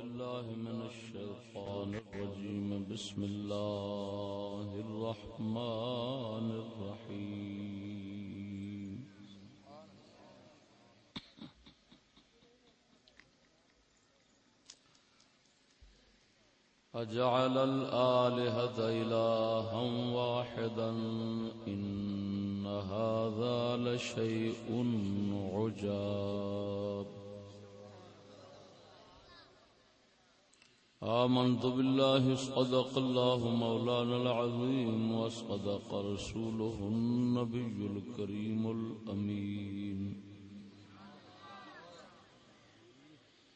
بالله من الشيطان الرجيم. بسم الله الرحمن الرحيم. أجعل الآلهة إلها واحدا. إن هذا لشيء عجاب. آمنت بالله صدق الله مولانا العظيم وصدق رسوله النبي الكريم الأمين.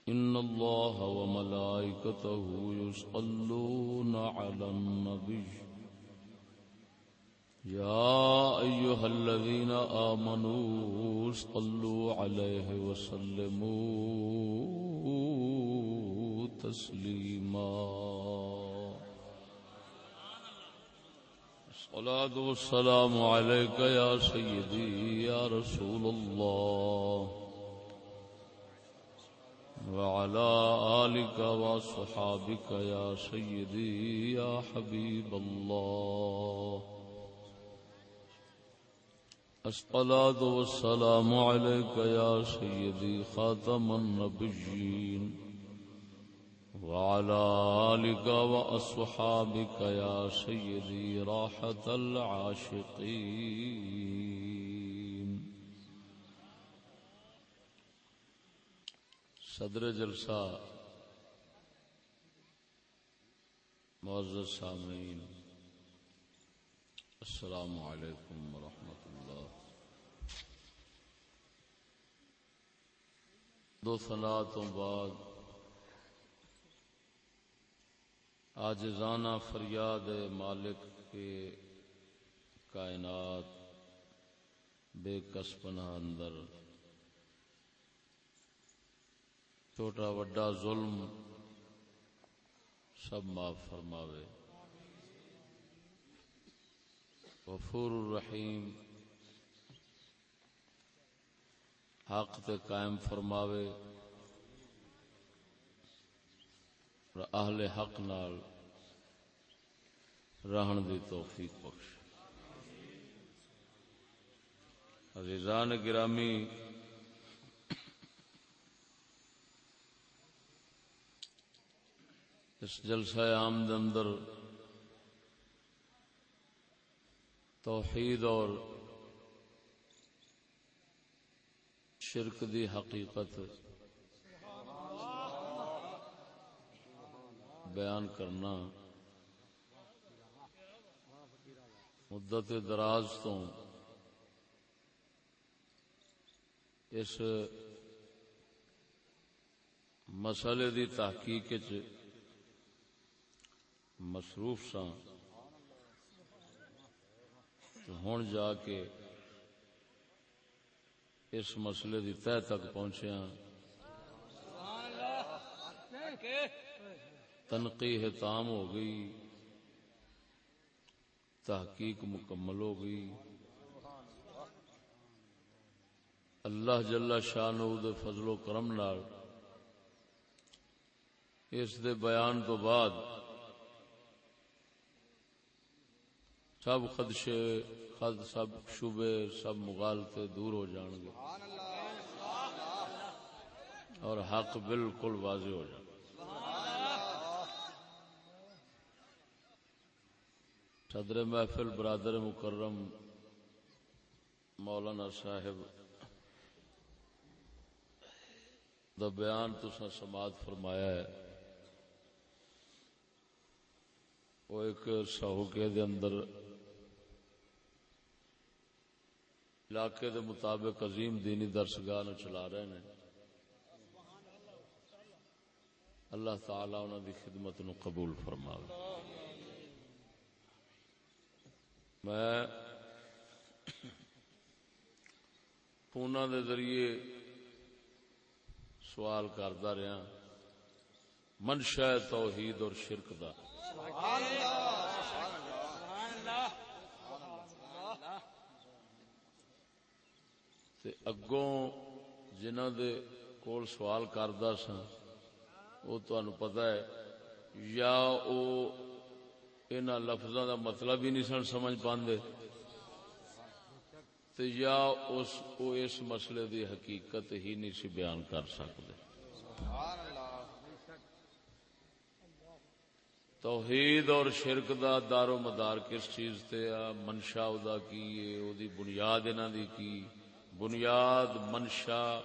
إن الله وملائكته يصلون على النبي. يا أيها الذين آمنوا صلوا عليه وسلموا. تسليما الصلاة والسلام عليك يا سيدي، يا رسول الله. وعلى آلك وصحابك يا سيدي، يا حبيب الله. الصلاة والسلام عليك يا سيدي خاتم النبيين. وعلى آلك وأصحابك يا سيدي راحة العاشقين. صدر جلسہ معزز سامعین، السلام علیکم ورحمۃ اللہ۔ دو تو بعد آج زانہ فریاد مالک کے کائنات بے کسپنہ اندر۔ چھوٹا وڈا ظلم سب معاف فرماوے۔ غفور الرحیم حق تے قائم فرماوے۔ اور اہل حق نال رہن دی توفیق بخش۔ عزیزان گرامی، اس جلسہ عام اندر توحید اور شرک دی حقیقت بیان کرنا مدت دراز تو اس مسئلے دی تحقیق مصروف سا ہوں جا کے اس مسئلے کی تہ تک پہنچے ہاں۔ تنقی تام ہو گئی، تحقیق مکمل ہو گئی۔ اللہ جل شاہ نو فضل و کرم نال اس دے بیان تو بعد سب خدشے، خد، سب شبے، سب مغالتے دور ہو جان گے اور حق بالکل واضح ہو جائے صدر محفل برادر مکرم مولانا صاحب، دا بیان تسا سماعت فرمایا ہے۔ وہ ایک سہوکے دے اندر علاقے دے مطابق عظیم دینی درسگاہ نو چلا رہے ہیں اللہ تعالی انہوں دی خدمت نو قبول فرما میں پونا دے ذریعے سوال کرتا رہا۔ منشا توحید اور شرک دا۔ تے اگوں جنہ دے کول سوال کردا سا وہ تہن پتا ہے، یا وہ ان لفظوں کا مطلب ہی نہیں سن، سمجھ پاندے۔ تے یا اس، او اس مسئلے دی حقیقت ہی نہیں سی بیان کر سکتے توحید اور شرک دا دار و مدار کس چیز تے؟ آ، منشا او دا کی؟ ہے او دی بنیاد انہاں دی کی؟ بنیاد، منشا،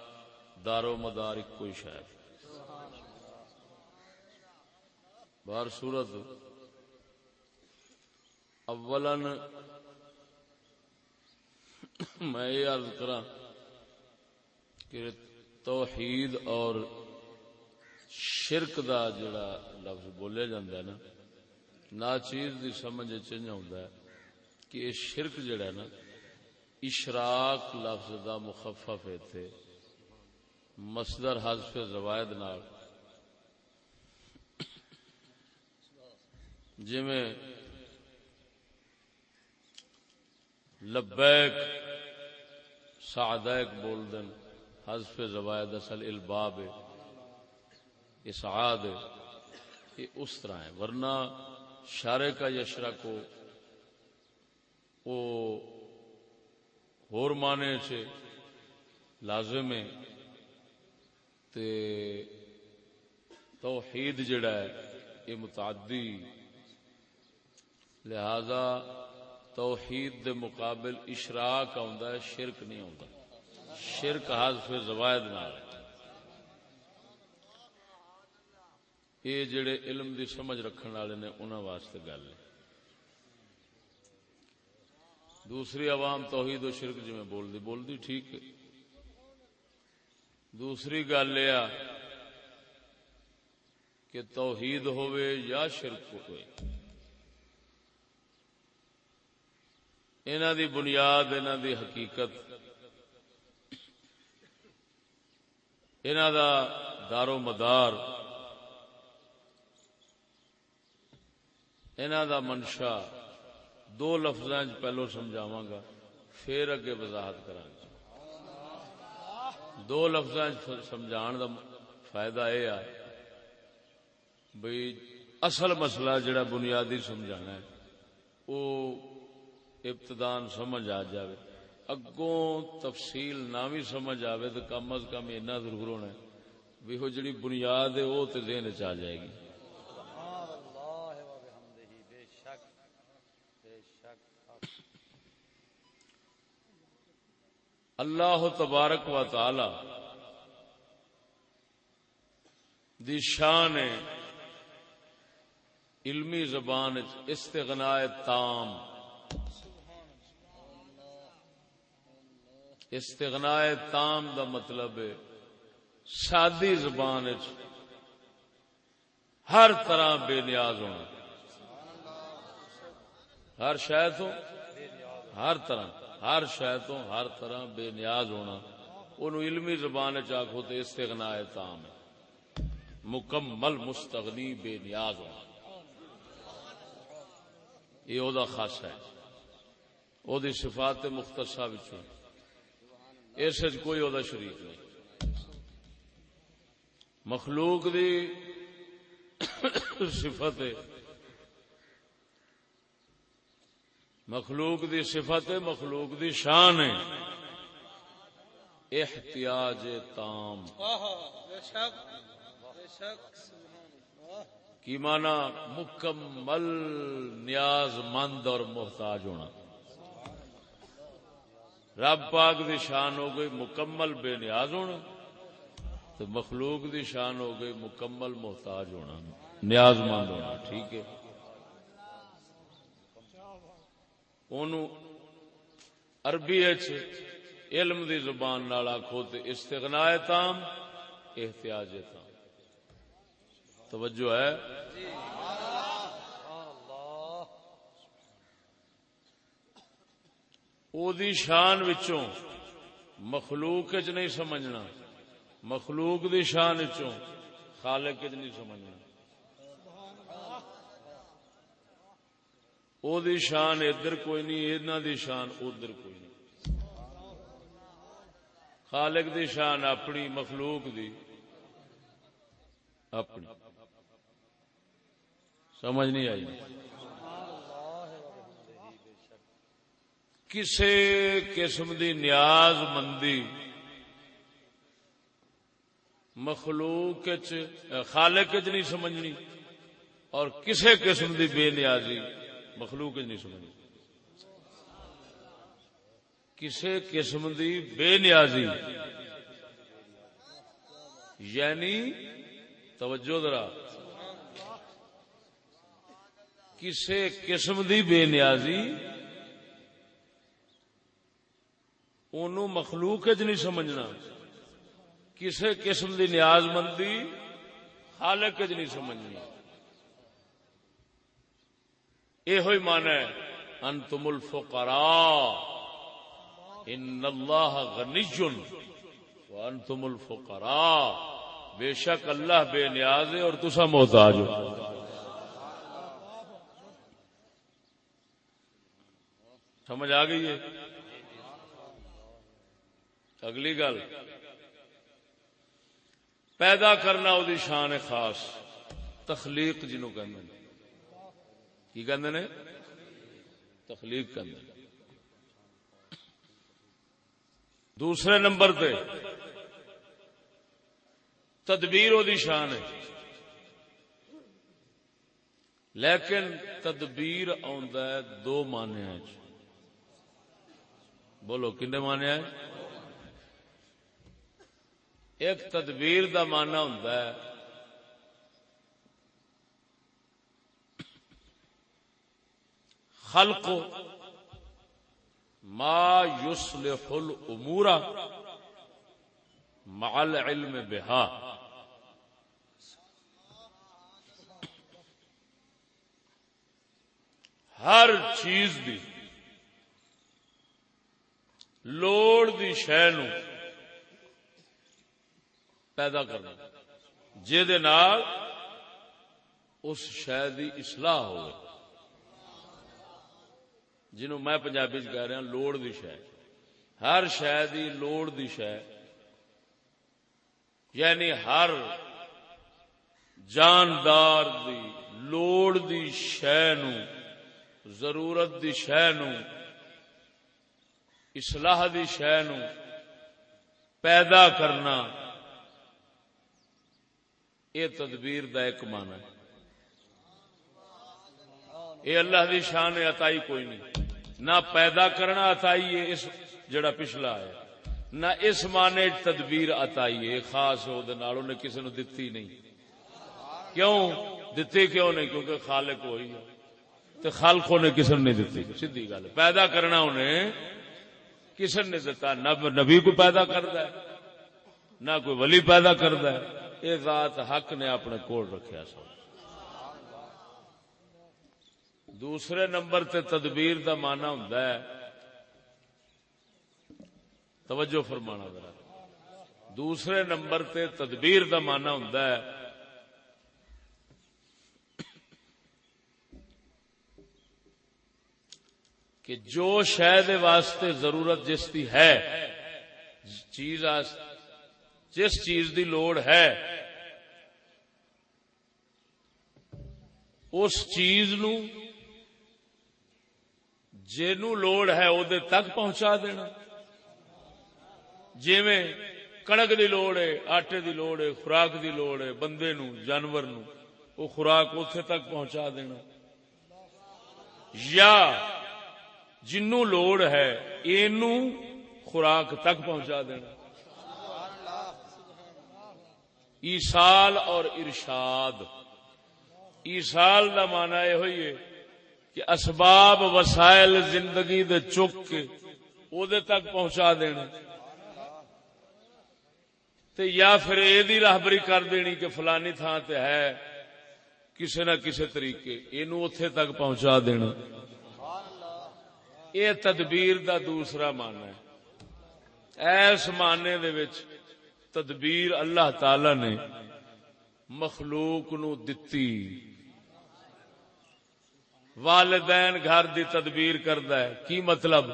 دار و مدار کوئی شاید۔ بار صورت اولن میں یہ عرض کرا کہ توحید اور شرک دا جڑا لفظ بولے جاندہ ہے نا نا چیز دی سمجھ چنج ہوتا ہے کہ یہ شرک جڑا ہے نا، اشراق لفظ دا مخفف ہے تھے، مصدر حذف زوائد نال۔ جی میں لبیک، سعدیک بول دن حذف زوائد اصل الباب اسعاد یہ اس طرح ہے ورنہ شارے کا یشرا کو وہ ہور مانے سے لازم ہے تے توحید جڑا ہے، یہ متعدی، لہذا توحید دے مقابل اشراق آندا ہے، شرک نہیں آندا شرک حذف زوائد نال ہے۔ یہ جڑے علم دی سمجھ رکھن والے نے انہاں واسطے گل ہے۔ دوسری عوام توحید و شرک جی میں بول دی بول دی ٹھیک ہے۔ دوسری گل یہ کہ توحید ہوئے یا شرک ہوئے انہ دی بنیاد انہ دی حقیقت۔ انہ دا دار و مدار۔ انہ دا منشا۔ دو لفظ پہلو سمجھاوا گا، پھر اگے وضاحت کرا دو لفظ سمجھان دا فائدہ یہ ہے بھئی اصل مسئلہ جڑا بنیادی سمجھانا ہے وہ ابتدان سمجھ آ جائے اگوں تفصیل نہ بھی سمجھ آئے تو کم از کم اینا ضرور ہونا ہے۔ بھی وہ جڑی بنیاد ہے وہ تو ذہن چ جائے گی۔ اللہ تبارک و تعالی دی شان علمی زبان استغناء تام۔ استغناء تام دا مطلب ہے۔ سادی زبان ہر طرح بے نیاز ہونا۔ ہر شاید ہو، ہر طرح، ہر تو ہر طرح بے نیاز ہونا۔ ان علمی زبان چاخو تو استغنا تام ہے۔ مکمل مستغنی بے نیاز ہونا۔ یہ او خاص ہے۔ او دی صفات مختصہ بچوں اس کوئی او دا شریک نہیں۔ مخلوق دی صفت ہے۔ مخلوق دی صفت مخلوق دی شان ہے۔ احتیاج تام۔ کی مانا مکمل نیاز مند اور محتاج ہونا۔ رب پاک دی شان ہو گئی، مکمل بے نیاز ہونا، تو مخلوق دی شان ہو گئی، مکمل محتاج ہونا، نیاز مند ہونا، ٹھیک ہے؟ عربی علم دی زبان نال آخو استغنا تام، احتیاج تام۔ توجہ ہے؟ او دی شان وچوں مخلوق چ نہیں سمجھنا مخلوق دی شان وچوں خالق چ نہیں سمجھنا او دی شان ادھر کوئی نہیں اینا دی شان ادھر کوئی نہیں خالق دی شان اپنی مخلوق دی اپنی سمجھ نہیں آئی کسی قسم دی نیاز مندی مخلوق خالق چ نہیں سمجھنی اور کسی قسم دی بے نیازی مخلوق چ نہیں سمجھنی کسی قسم دی بے نیازی یعنی توجہ ذرا کسی قسم دی بے نیازی ان مخلوق چ نہیں سمجھنا۔ کسی قسم دی نیاز مندی خالق چ نہیں سمجھنی یہ مان ہے، انتم الفقراء۔ ان اللہ غنی وانتم الفقراء۔ بے شک اللہ بے نیاز ہے اور تسا محتاج ہو۔ سمجھ آ گئی ہے؟ اگلی گل۔ پیدا کرنا وہ شان خاص۔ تخلیق جنو کہ کی کہ تخلیق کرنا دوسرے نمبر پہ تدبیر وہ شان ہے۔ لیکن تدبیر ہے دو مانیا بولو کنے مانیا ایک تدبیر دا مانا ہوں خلق ما يصلح الامور مع العلم بها ہر چیز دی لوڑ دی شہ پیدا کرنا۔ نال اس شہ دی اصلاح ہو جنہوں میں پنجابی کہہ رہا لوڑ دی شہ ہر شہ دی لوڑ دی شہ یعنی ہر جاندار دی لوڑ دی شہ نو ضرورت دی شہ نو اصلاح دی شہ نو پیدا کرنا۔ یہ تدبیر دا ایک مانا ہے۔ یہ اللہ دی شان عطائی کوئی نہیں۔ نہ پیدا کرنا عطائی ہے، اس جڑا پچھلا ہے۔ نہ اس مانے تدبیر عطائی ہے، خاص ہو نے کسی نو دتی نہیں۔ کیوں؟ دتی کیوں نہیں؟ کیونکہ خالق ہوئی ہے۔ تو خالقوں نے کسی نے نہیں دتی۔ سیدھی گل پیدا کرنا انہیں کسی نے دتا۔ نہ نبی کو پیدا کرتا ہے، نہ کوئی ولی پیدا کرتا ہے۔ یہ ذات حق نے اپنے کول رکھا سو۔ دوسرے نمبر تے تدبیر دا مانا ہوں توجہ فرمانا ذرا۔ دوسرے نمبر تے تدبیر دا مانا ہوں کہ جو شہ واسطے ضرورت جس کی ہے، چیز جس چیز دی لوڑ ہے، اس چیز نو جنو لوڑ ہے وہ تک پہنچا دینا۔ جی کنک دی لوڑ ہے، آٹے دی لوڑ ہے، خوراک دی لوڑ ہے، بندے نو، جانور نو وہ خوراک اتے تک پہنچا دینا۔ یا جنو لوڑ ہے، اینو خوراک تک پہنچا دینا۔ ایسال اور ارشاد۔ ایسال کا مانا یہ ہوئی ہے کہ اسباب وسائل زندگی دے چک کے او دے تک پہنچا دینا تے یا پھر یہ راہبری کر دینی کہ فلانی تھان تے ہے کسی نہ کسی طریقے اینو اتے تک پہنچا دینا۔ یہ تدبیر دا دوسرا مانا ہے۔ ایس معنی دے وچ تدبیر اللہ تعالی نے مخلوق نو دتی۔ والدین گھر دی تدبیر کردا ہے۔ کی مطلب؟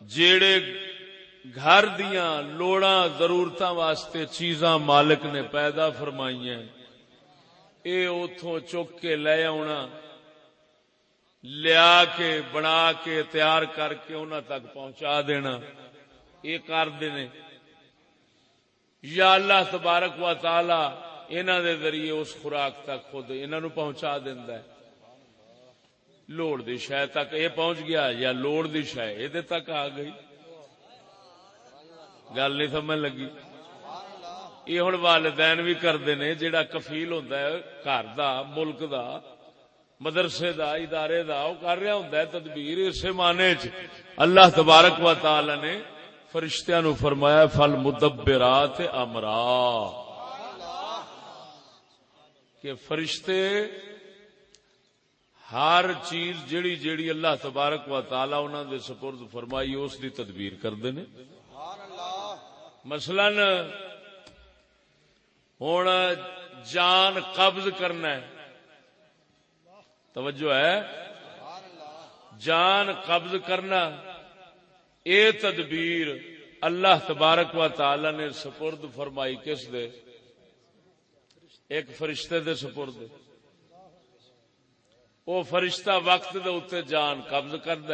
جیڑے گھر دیاں لوڑاں ضرورتاں واسطے چیزاں مالک نے پیدا فرمائی ہیں۔ اے اتوں چک کے لے آنا لیا کے، بنا کے، تیار کر کے انہوں تک پہنچا دینا۔ یہ کرتے نے یا اللہ تبارک و تعالی انہوں دے ذریعے اس خوراک تک خود انہوں پہنچا دینا ہے۔ لوڑ دی شہ تک یہ پہنچ گیا یا لوڑ دی شہ یہ تک آ گئی۔ گل نہیں سمجھ لگی۔ یہ ہوں والدین بھی کرتے نے جہاں کفیل ہوں گھر دا، ملک دا، مدرسے دا، ادارے دا وہ کر رہا ہوں تدبیر اسے مانے چ اللہ تبارک و تعالی نے فرشتیاں نو فرمایا، فل مدبرات امرا۔ کہ فرشتے ہر چیز جیڑی جیڑی اللہ تبارک و تعالی انہوں دے سپرد فرمائی، اس دی تدبیر کرتے ہیں مثلا ہوں جان قبض کرنا ہے۔ توجہ ہے۔ جان قبض کرنا اے تدبیر اللہ تبارک و تعالی نے سپرد فرمائی کس دے؟ ایک فرشتے دے سپرد۔ وہ فرشتہ وقت دے اتنے جان قبض کرد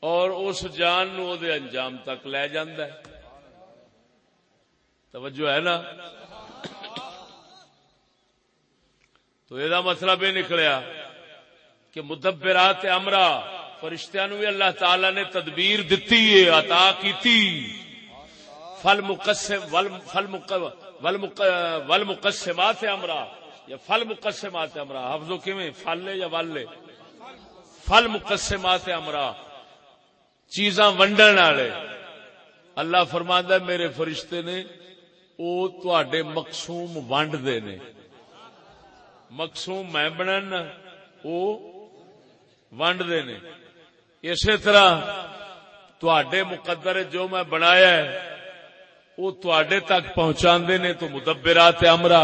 اور اس جان نو دے انجام تک لے ہے۔ توجہ ہے نا؟ تو یہ مطلب یہ نکلیا کہ مدبرات امرا فرشتیاں بھی اللہ تعالی نے تدبیر دتی ہے عطا کیتی۔ فل مقسم ول فل ول ول مقسمات امرا۔ یا فل مقسمات امرا۔ حفظو کیویں؟ فل یا ول؟ فل مقسمات امرا۔ چیزاں ونڈن والے۔ اللہ فرماندا میرے فرشتے نے، او تواڈے مقصوم ونڈ دے نے۔ مقصوم میں بنن، او ونڈ دے نے۔ اسی طرح تڈے مقدر جو میں بنایا ہے، وہ تڈے تک پہنچا نے تو مدبرات امرا۔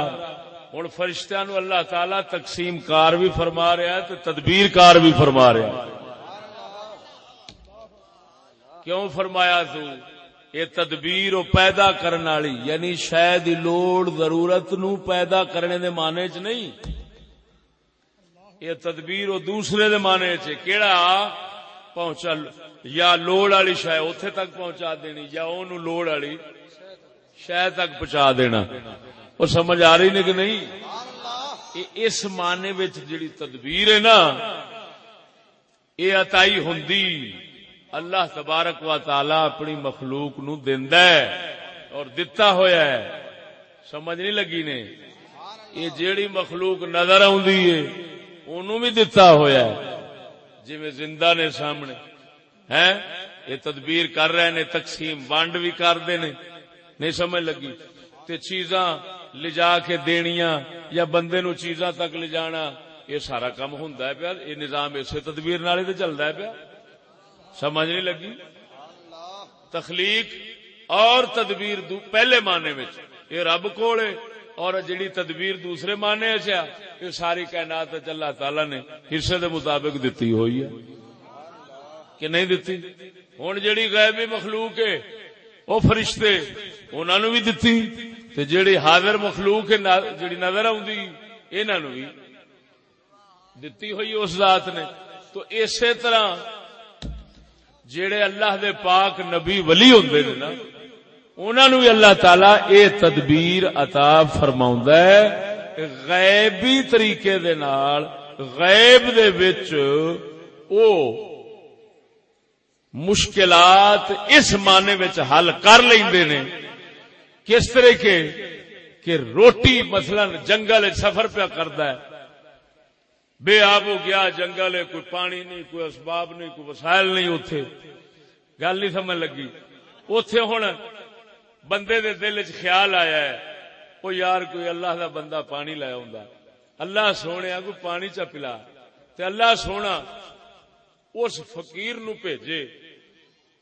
ہوں فرشتہ نو اللہ تعالی تقسیم کار بھی فرما رہا ہے تو تدبیر کار بھی فرما رہا کیوں فرمایا تو؟ یہ تدبیر پیدا کرنے والی یعنی شاید لوڑ ضرورت نو پیدا کرنے دے معنی چ نہیں۔ یہ تدبیر وہ دوسرے دے معنی چ کیڑا؟ پہنچا یا لوڑ والی شاید اتے تک پہنچا دینی، یا لوڑ والی شاید تک پہنچا دینا۔ وہ سمجھ آ رہی نے کہ نہیں؟ اس معنی جڑی تدبیر ہے نا یہ اتائی ہوں اللہ تبارک و تعالی اپنی مخلوق نو ہے اور دتا ہویا ہے۔ سمجھ نہیں لگی نے؟ یہ جیڑی مخلوق نظر آ بھی دتا ہویا ہے۔ جی زندہ نے سامنے۔ ہے یہ تدبیر کر رہے نے تقسیم بانڈ بھی کرتے نے۔ نہیں سمجھ لگی؟ تے چیزاں لجا کے دنیا یا بندے نو چیزاں تک لے جانا، یہ سارا کام ہوں پیا۔ یہ نظام اسے تدبیر نال چلتا ہے پیا۔ سمجھ نہیں لگی؟ تخلیق اور تدبیر دو پہلے معنی یہ رب کو اور جڑی تدبیر دوسرے معنی اچھا یہ ساری کائنات اللہ تعالی نے حصے دے مطابق دتی ہوئی ہے۔ کہ نہیں دتی؟ ہوں جیڑی غیبی مخلوق ہے وہ فرشتے انہوں بھی دتی۔ تے جیڑی حاضر مخلوق ہے جیڑی نظر آدھی انہوں بھی دتی ہوئی اس ذات نے۔ تو اسی طرح جیڑے اللہ دے پاک نبی ولی ہوندے نے نا انہوں بھی اللہ تعالی اے تدبیر عطا فرما غیبی طریقے دے نال، غیب دے وچ او مشکلات اس معنی وچ حل کر لیندے نے۔ کس طرح کے کہ روٹی مثلا جنگل سفر پہ کرتا ہے۔ بے آب ہو گیا، جنگل ہے، کوئی پانی نہیں، کوئی اسباب نہیں، کوئی وسائل نہیں اتے گل نہیں سمجھ لگی۔ اتے ہوں بندے دے دل چ خیال آیا ہے وہ یار کوئی اللہ دا بندہ پانی لایا ہوں اللہ سونے کوئی پانی چا پلا۔ تے اللہ سونا اس فقیر نو بھیجے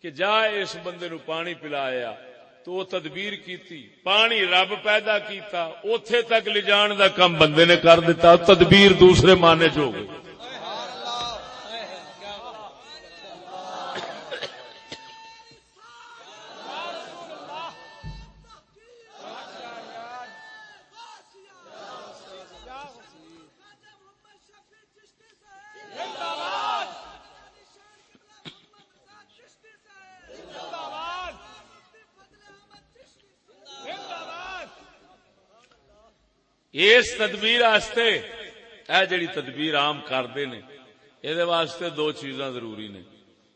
کہ جا اس بندے نو پانی پلایا۔ تو وہ تدبیر کیتی، پانی رب پیدا کیتا۔ اوتھے تک لے جان دا کم بندے نے کر دیتا، تدبیر دوسرے مانے جو گئی اس تدبیر آستے اے جڑی تدبیر عام کرتے نے یہ واسطے دو چیزاں ضروری نے۔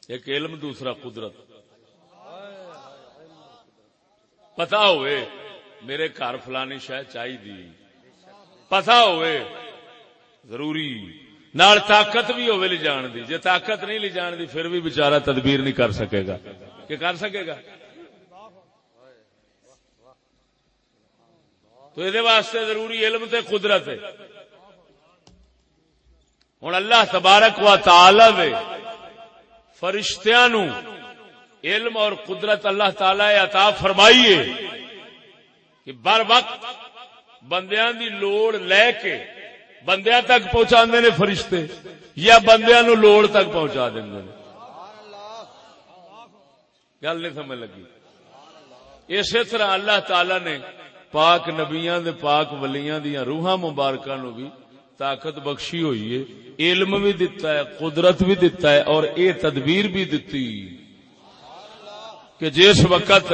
ایک علم، دوسرا قدرت۔ پتا ہوئے، میرے گھر فلانی شاید چاہیے پتا ہوئے، ضروری۔ نال طاقت بھی ہوئے لی جان دی۔ جے طاقت نہیں لی جان دی، پھر بھی بچارہ تدبیر نہیں کر سکے گا۔ کہ کر سکے گا؟ تو یہ واسطے ضروری علم تے قدرت ہے۔ ہوں اللہ تبارک و تعالی دے فرشتیاں نو علم اور قدرت اللہ تعالی عطا فرمائیے کہ بر وقت بندیاں دی لوڑ لے کے بندیاں تک پہنچا نے فرشتے یا بندیاں نو لوڑ تک پہنچا دیں گل نہیں سمجھ لگی۔ اسی طرح اللہ تعالی نے پاک نبیاں دے پاک ولیاں دیاں روحاں مبارکاں نو بھی طاقت بخشی ہوئی ہے۔ علم بھی دتا ہے، قدرت بھی دتا ہے اور اے تدبیر بھی دتی۔ کہ جس وقت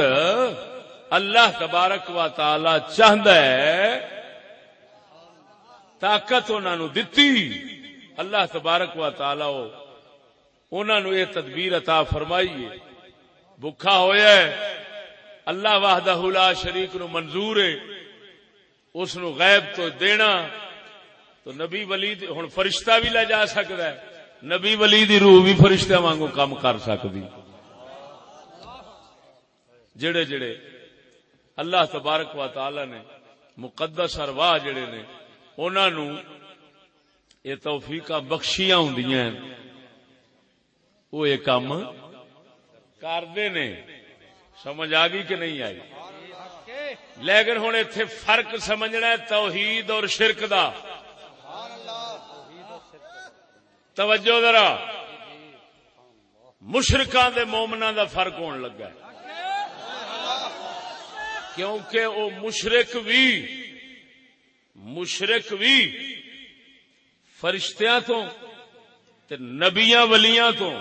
اللہ تبارک و تعالی چاہتا ہے، طاقت انہوں دتی۔ اللہ تبارک و تعالی انہوں نے یہ تدبیر عطا فرمائی ہے۔ بکھا ہویا ہے۔ اللہ واہدہ لا شریک نو منظور ہے، اس نو غیب تو دینا، تو نبی ولی ہوں فرشتہ بھی لے جا سکتا ہے، نبی ولی دی روح بھی فرشتہ وانگو کام کر سکتی۔ جڑے جڑے اللہ تبارک و تعالی نے مقدس ارواہ جڑے نے انہوں نو یہ توفیق بخشیاں ہوں وہ یہ کام کرتے نے۔ سمجھ آ گئی کہ نہیں آئی؟ لیکن ہوں اتنے فرق سمجھنا ہے توحید اور شرک دا۔ توجہ ذرا۔ مشرقہ دے مومنا دا فرق ہون لگا ہے۔ کیونکہ وہ مشرق بھی مشرق بھی فرشتیاں تو نبیاں ولیاں تو،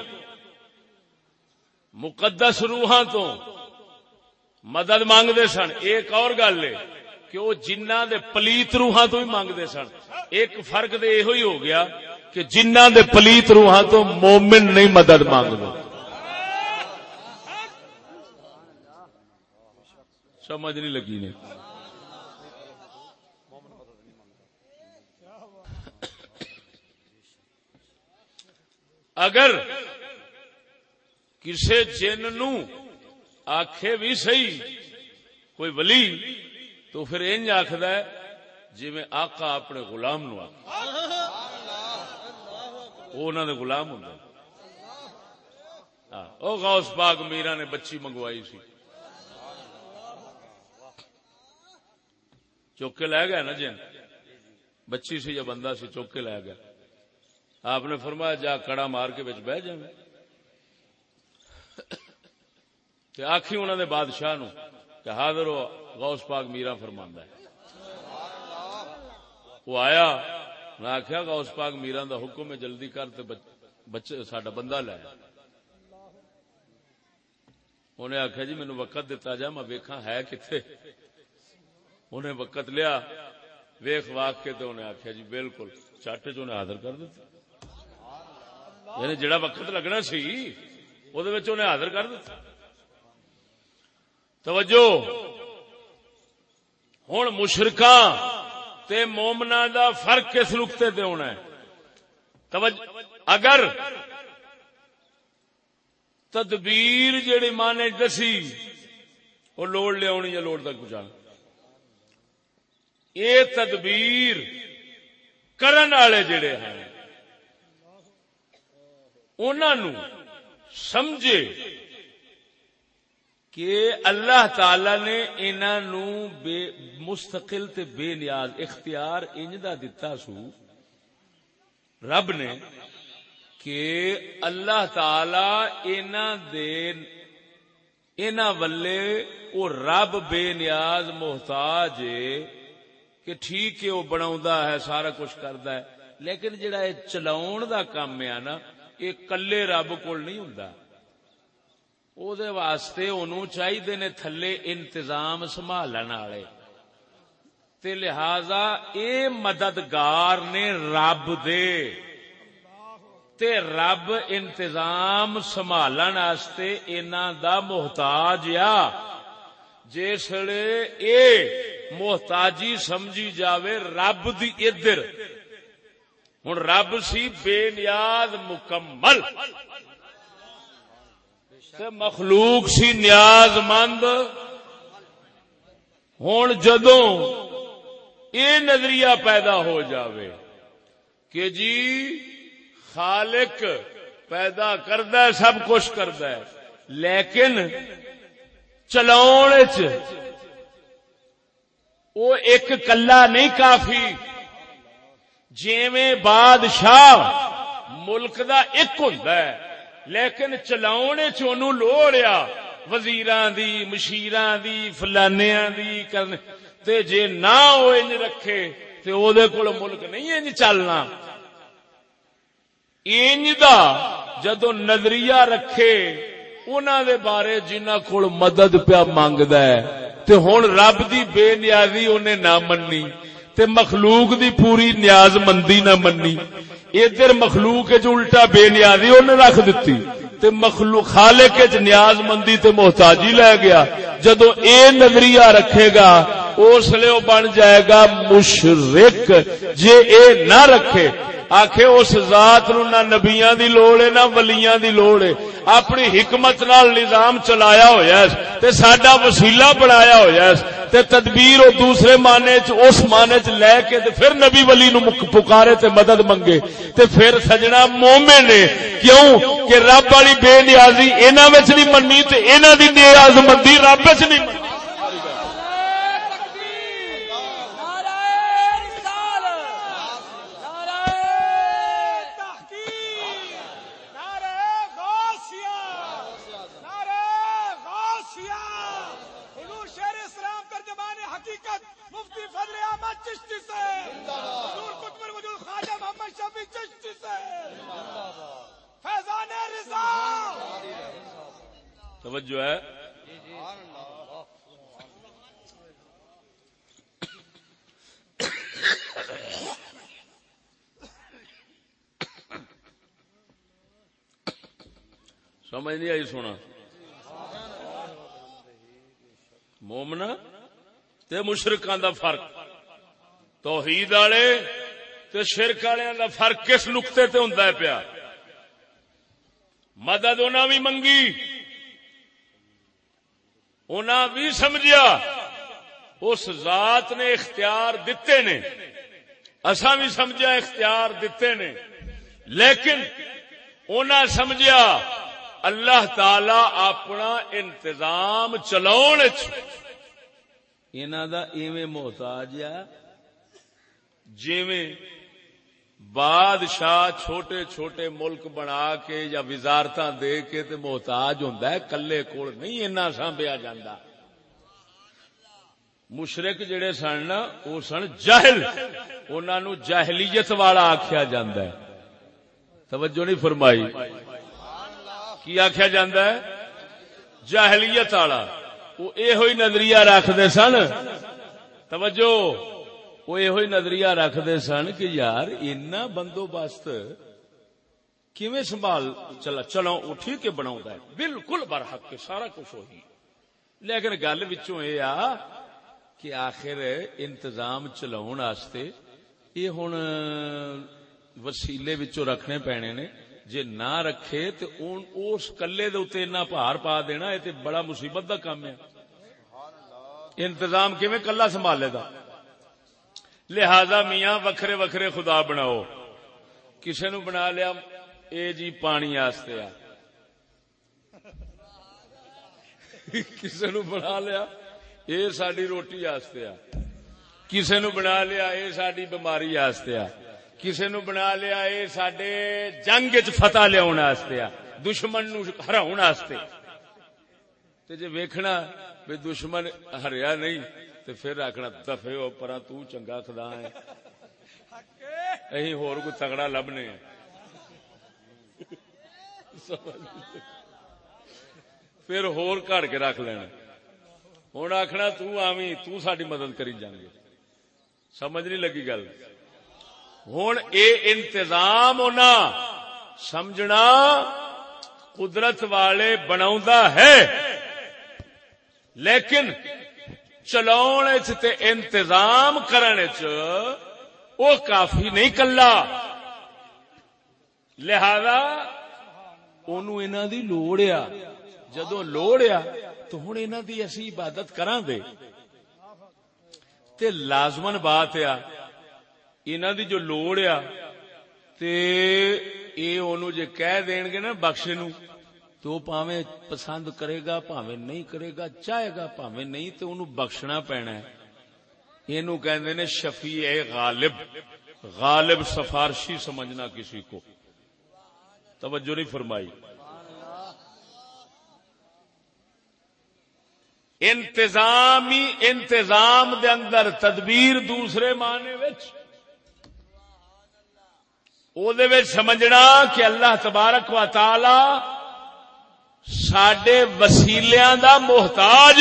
مقدس روحاں تو مدد مانگتے سن۔ ایک اور گل ہے کہ وہ جنہ دے پلیت روحاں تو ہی مانگتے سن۔ ایک فرق تو یہ ہو گیا کہ جنہ دے پلیت روحاں تو مومن نہیں مدد مانگتے۔ سمجھ نہیں لگی نے۔ اگر کسی جن نو آخے بھی صحیح، کوئی ولی تو پھر انج آخد جی میں آقا اپنے غلام نو وہ انہوں نے گلام ہوں وہ غوث پاک میرا نے بچی منگوائی سی۔ چوکے لے گیا نا جن بچی سی یا بندہ سی چوکے لے گیا آپ نے فرمایا، جا کڑا مار کے بچ بہ جائیں۔ آخی انہوں نے بادشاہ نو کہ حاضر ہو، غوث پاک میرا فرما ہے۔ وہ آیا، میں آخیا غوث پاک میرا دا حکم ہے، جلدی کر بچے ساڈا بندہ لے۔ انہیں آخیا جی مینو وقت دتا جا، میں ویکھا ہے کتنے انہیں وقت لیا ویخ واق کے تو انہیں آخیا جی بالکل، چٹ چ حاضر کر دیتا یعنی جڑا وقت لگنا سی انہیں حاضر کر دیتا توجہ۔ ہوں مشرق مومنا دا فرق کس نقطے تے ہونا ہے؟ اگر تدبیر جیڑی ماں نے دسی وہ لوڑ لیا یا لوڑ تک پہنچا یہ تدبیر کرن والے جڑے ہیں انہوں سمجھے کہ اللہ تعالی نے انہوں بے مستقل تے بے نیاز اختیار انجدہ دتا سو۔ رب نے کہ اللہ تعالی دے اینا ولے او رب بے نیاز محتاج کہ ٹھیک ہے وہ بنا ہے، سارا کچھ کردا ہے۔ لیکن جڑا یہ چلاؤن دا کام ہے نا یہ کلے رب کول نہیں ہوں واسطے انہوں چاہیے نے تھلے انتظام سنبھالنے والے تے لہذا اے مددگار نے رب دے تے رب انتظام سنبھالن واسطے انہاں دا محتاج یا جسے اے محتاجی سمجھی جاوے رب دی ادھر ہوں رب سی بے نیاز مکمل مخلوق سی نیاز مند ہوں جدوں یہ نظریہ پیدا ہو جاوے کہ جی خالق پیدا کرد سب کچھ کرد لیکن چلاؤ وہ ایک کلا نہیں کافی۔ جیویں بادشاہ ملک دا ایک ہوں لیکن چلاؤ لوڑیا، وزیران دی، مشیران دی فلانیاں دی کرنے تے جے نہ وہ انج رکھے، تے او دے کول ملک نہیں انج چلنا۔ انج دا جدو نظریہ رکھے، انہاں دے بارے جنہاں کول مدد پیا مانگدا ہے، تے ہن رب دی بے نیازی انہیں نہ مننی، تے مخلوق دی پوری نیاز مندی نہ مننی۔ ادھر مخلوق جو الٹا بے نیازی انہیں رکھ دیتی۔ تے مخلوق خالق نیاز مندی تے محتاجی لے گیا۔ جدو اے نظریہ رکھے گا اس لیے وہ بن جائے گا مشرک جے اے نہ رکھے۔ آخے اس ذات نو نہ نبیاں دی لوڑ ہے، نہ ولیاں دی لوڑ ہے۔ اپنی حکمت نال نظام چلایا ہوا ہے تے ساڈا وسیلہ بنایا ہوا ہے تے تدبیر او دوسرے معنی چ، اس معنی چ لے کے تے پھر نبی ولی نو پکارے تے مدد منگے۔ تے پھر سجنا مومن نے کیوں؟ کہ رب والی بے نیازی انہاں وچ نہیں مننی تے انہاں دی نیاز مندی رب وچ نہیں مننی۔ توجہ ہے۔ سمجھ نہیں آئی سونا۔ مومنا تے مشرقان دا فرق۔ توحید والے تے شرک والے دا فرق کس نقطے تے ہوندا ہے پیا؟ مدد انہاں بھی منگی۔ انہاں بھی سمجھیا۔ اس ذات نے اختیار دیتے نے۔ اساں بھی سمجھا اختیار دیتے نے۔ لیکن انہاں سمجھیا اللہ تعالی اپنا انتظام چلاؤ دا ایویں محتاج ہے۔ جیویں بادشاہ چھوٹے چھوٹے ملک بنا کے یا وزارت دے کے تے محتاج ہوں کلے کول نہیں اینا سانبیا جانا مشرق جڑے سن وہ سن جہل انہوں جاہلیت والا آخیا جا توجہ نہیں فرمائی۔ کی آخیا جا جاہلیت والا۔ وہ یہ نظریہ رکھتے سن۔ توجہ۔ وہ یہ نظریہ رکھتے سن کہ یار اینا بندوبست کیویں سنبھال چلا چلو وہ ٹھیک ہے بنا بالکل برحق کے سارا کچھ وہی لیکن گل یہ آ کہ آخر انتظام چلاؤ یہ ہوں وسیلے رکھنے پینے نے جے نہ رکھے تو اس کلے دے بھار پا دینا یہ بڑا مصیبت کا کام ہے انتظام کیویں کلا سنبھالے گا لہذا میاں وکھرے وکھرے خدا بناؤ۔ کسے نو بنا لیا، اے جی پانی آستے آ۔ کسے نو بنا لیا، اے ساڈی روٹی آستے آ۔ کسے نو بنا لیا، اے ساڈی بیماری آستے آ۔ کسے نو بنا لیا، اے ساڈے جنگ چ فتح لیا آستے آ۔ دشمن نو ہراؤن آستے۔ تے جے ویکھنا بے دشمن ہریا نہیں تے پھر آخنا دفے ہو پر تو چنگا خدا ہے۔ اہی ہور کوئی تگڑا لبنے۔ پھر ہور کڑ کے رکھ لینا۔ ہوں آخنا تمی تو ساری مدد کری جان گے۔ سمجھ نہیں لگی گل۔ ہوں اے انتظام ہونا سمجھنا قدرت والے بنا ہے۔ لیکن چلاؤ انتظام کرنے وہ کافی نہیں کلا۔ لہذا ان دی لوڑ آ۔ جدو لوڑ آ، تو ہوں انہوں دی اسی عبادت کران دے۔ تے لازمن بات آ انہوں دی جو لوڑ آ، تے اے اونوں جے کہہ دین گے نا بخشے نو تو پاویں پسند کرے گا، پاویں نہیں کرے گا، چاہے گا پاویں نہیں تو انہوں بخشنا پینا ہے۔ اینو کہندے نے شفیع غالب غالب سفارشی سمجھنا کسی کو۔ توجہ نہیں فرمائی۔ انتظامی، انتظام دے اندر تدبیر دوسرے معنی وچ۔ او دے وچ سمجھنا کہ اللہ تبارک و تعالی ساڈے وسیلیاں دا محتاج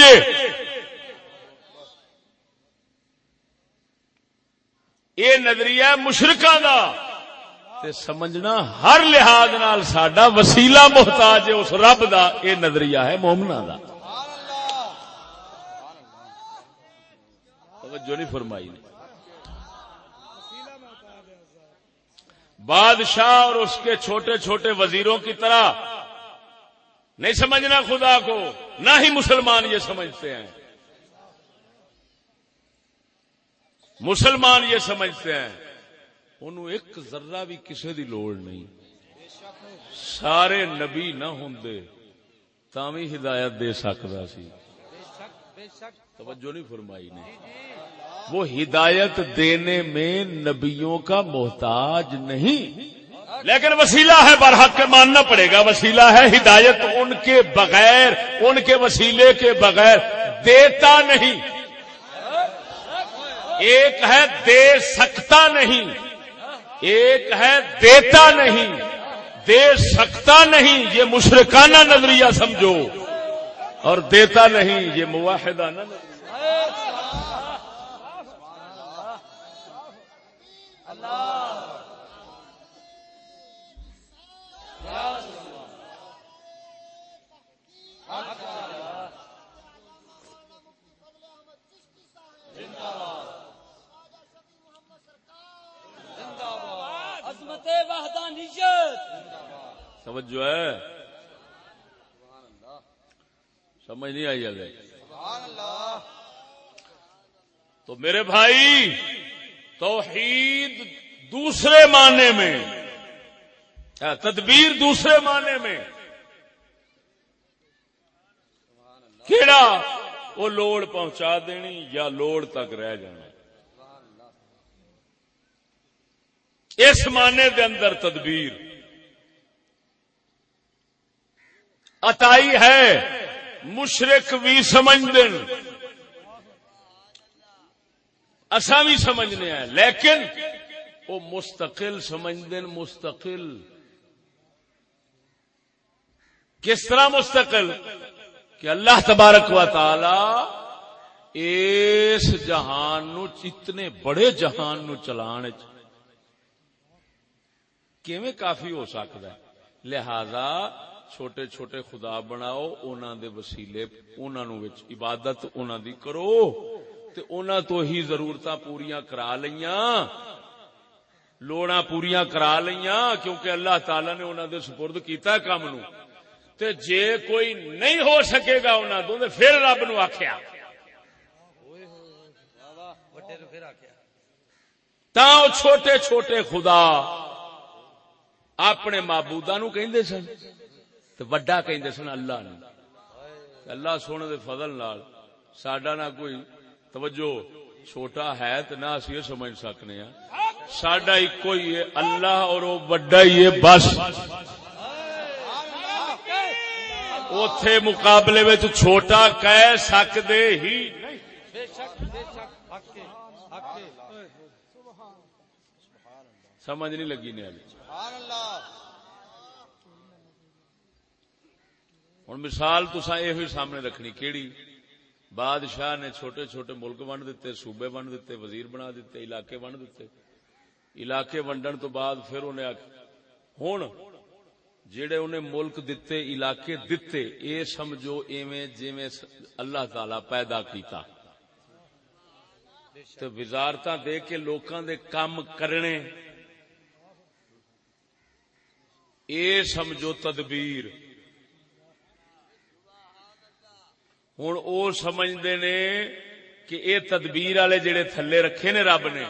یہ نظریہ مشرقہ دا۔ تے سمجھنا ہر لحاظ نال ساڈا وسیلہ محتاج ہے، اس رب دا۔ یہ نظریہ ہے مومنا دا۔ توجہ نہیں فرمائی۔ نے بادشاہ اور اس کے چھوٹے چھوٹے وزیروں کی طرح نہیں سمجھنا خدا کو، نہ ہی مسلمان یہ سمجھتے ہیں۔ مسلمان یہ سمجھتے ہیں۔ انہوں ایک ذرہ بھی کسی دی لوڑ نہیں۔ سارے نبی نہ ہوں تاوی ہدایت دے سکتا سی۔ توجہ نہیں فرمائی نے۔ وہ ہدایت دینے میں نبیوں کا محتاج نہیں۔ لیکن وسیلہ ہے برحق کے ماننا پڑے گا، وسیلہ ہے ہدایت ان کے بغیر، ان کے وسیلے کے بغیر دیتا نہیں۔ ایک ہے دے سکتا نہیں، ایک ہے دیتا نہیں۔ دے سکتا نہیں، یہ مشرکانہ نظریہ سمجھو۔ اور دیتا نہیں، یہ مواحدانہ نظریہ ہے۔ سمجھ نہیں آئی اگر تو میرے بھائی توحید دوسرے معنی میں تدبیر دوسرے معنی میں۔ کیڑا؟ وہ لوڑ پہنچا دینی یا لوڑ تک رہ جانا۔ اس معنی دے اندر تدبیر۔ اتائی ہے مشرق بھی سمجھ دن اصا بھی سمجھنے ہیں، لیکن وہ مستقل سمجھ دن مستقل۔ کس طرح مستقل؟ کہ اللہ تبارک و تعالی اس جہان نو اتنے بڑے جہان نو چلان کیویں کافی ہو سکتا ہے؟ لہذا چھوٹے چھوٹے خدا بناؤ انہوں دے وسیلے انہوں عبادت انہوں دی کرو تے انہوں تو ہی ضرورت پوریا کرا لیاں لوڑا پوریا کرا لیاں کیونکہ اللہ تعالی نے انہوں دے سپرد کیتا ہے کام نو۔ تے جے کوئی نہیں ہو سکے گا انہوں تو پھر رب نو آخیا تا چھوٹے چھوٹے خدا اپنے معبودا نو کہ سن وڈا کہ سن اللہ نے اللہ سونے دے فضل نال ساڈا نہ کوئی توجہ چھوٹا ہے تو نہ اسی سمجھ سکنے ہیں ساڈا ایک ہی ہے اللہ اور وہ وڈا ہی ہے بس۔ اتے مقابلے میں چھوٹا کہہ سکتے ہی سمجھ نہیں لگی نے ہوں مثال تسا یہ سامنے رکھنی، کیڑی؟ بادشاہ نے چھوٹے چھوٹے ملک ونڈ دیتے صوبے ونڈ دیتے وزیر بنا دیتے علاقے ونڈ دیتے علاقے ونڈن تو بعد پھر انہیں ہوں جڑے انہیں ملک دتے، علاقے دتے، اے سمجھو ایویں جویں اللہ تعالی پیدا کیتا۔ تے وزارتاں دے کے لوکاں دے کام کرنے۔ اے سمجھو تدبیر۔ ہوں او سمجھتے نے کہ اے تدبیر والے جڑے تھلے رکھے نے رب نے،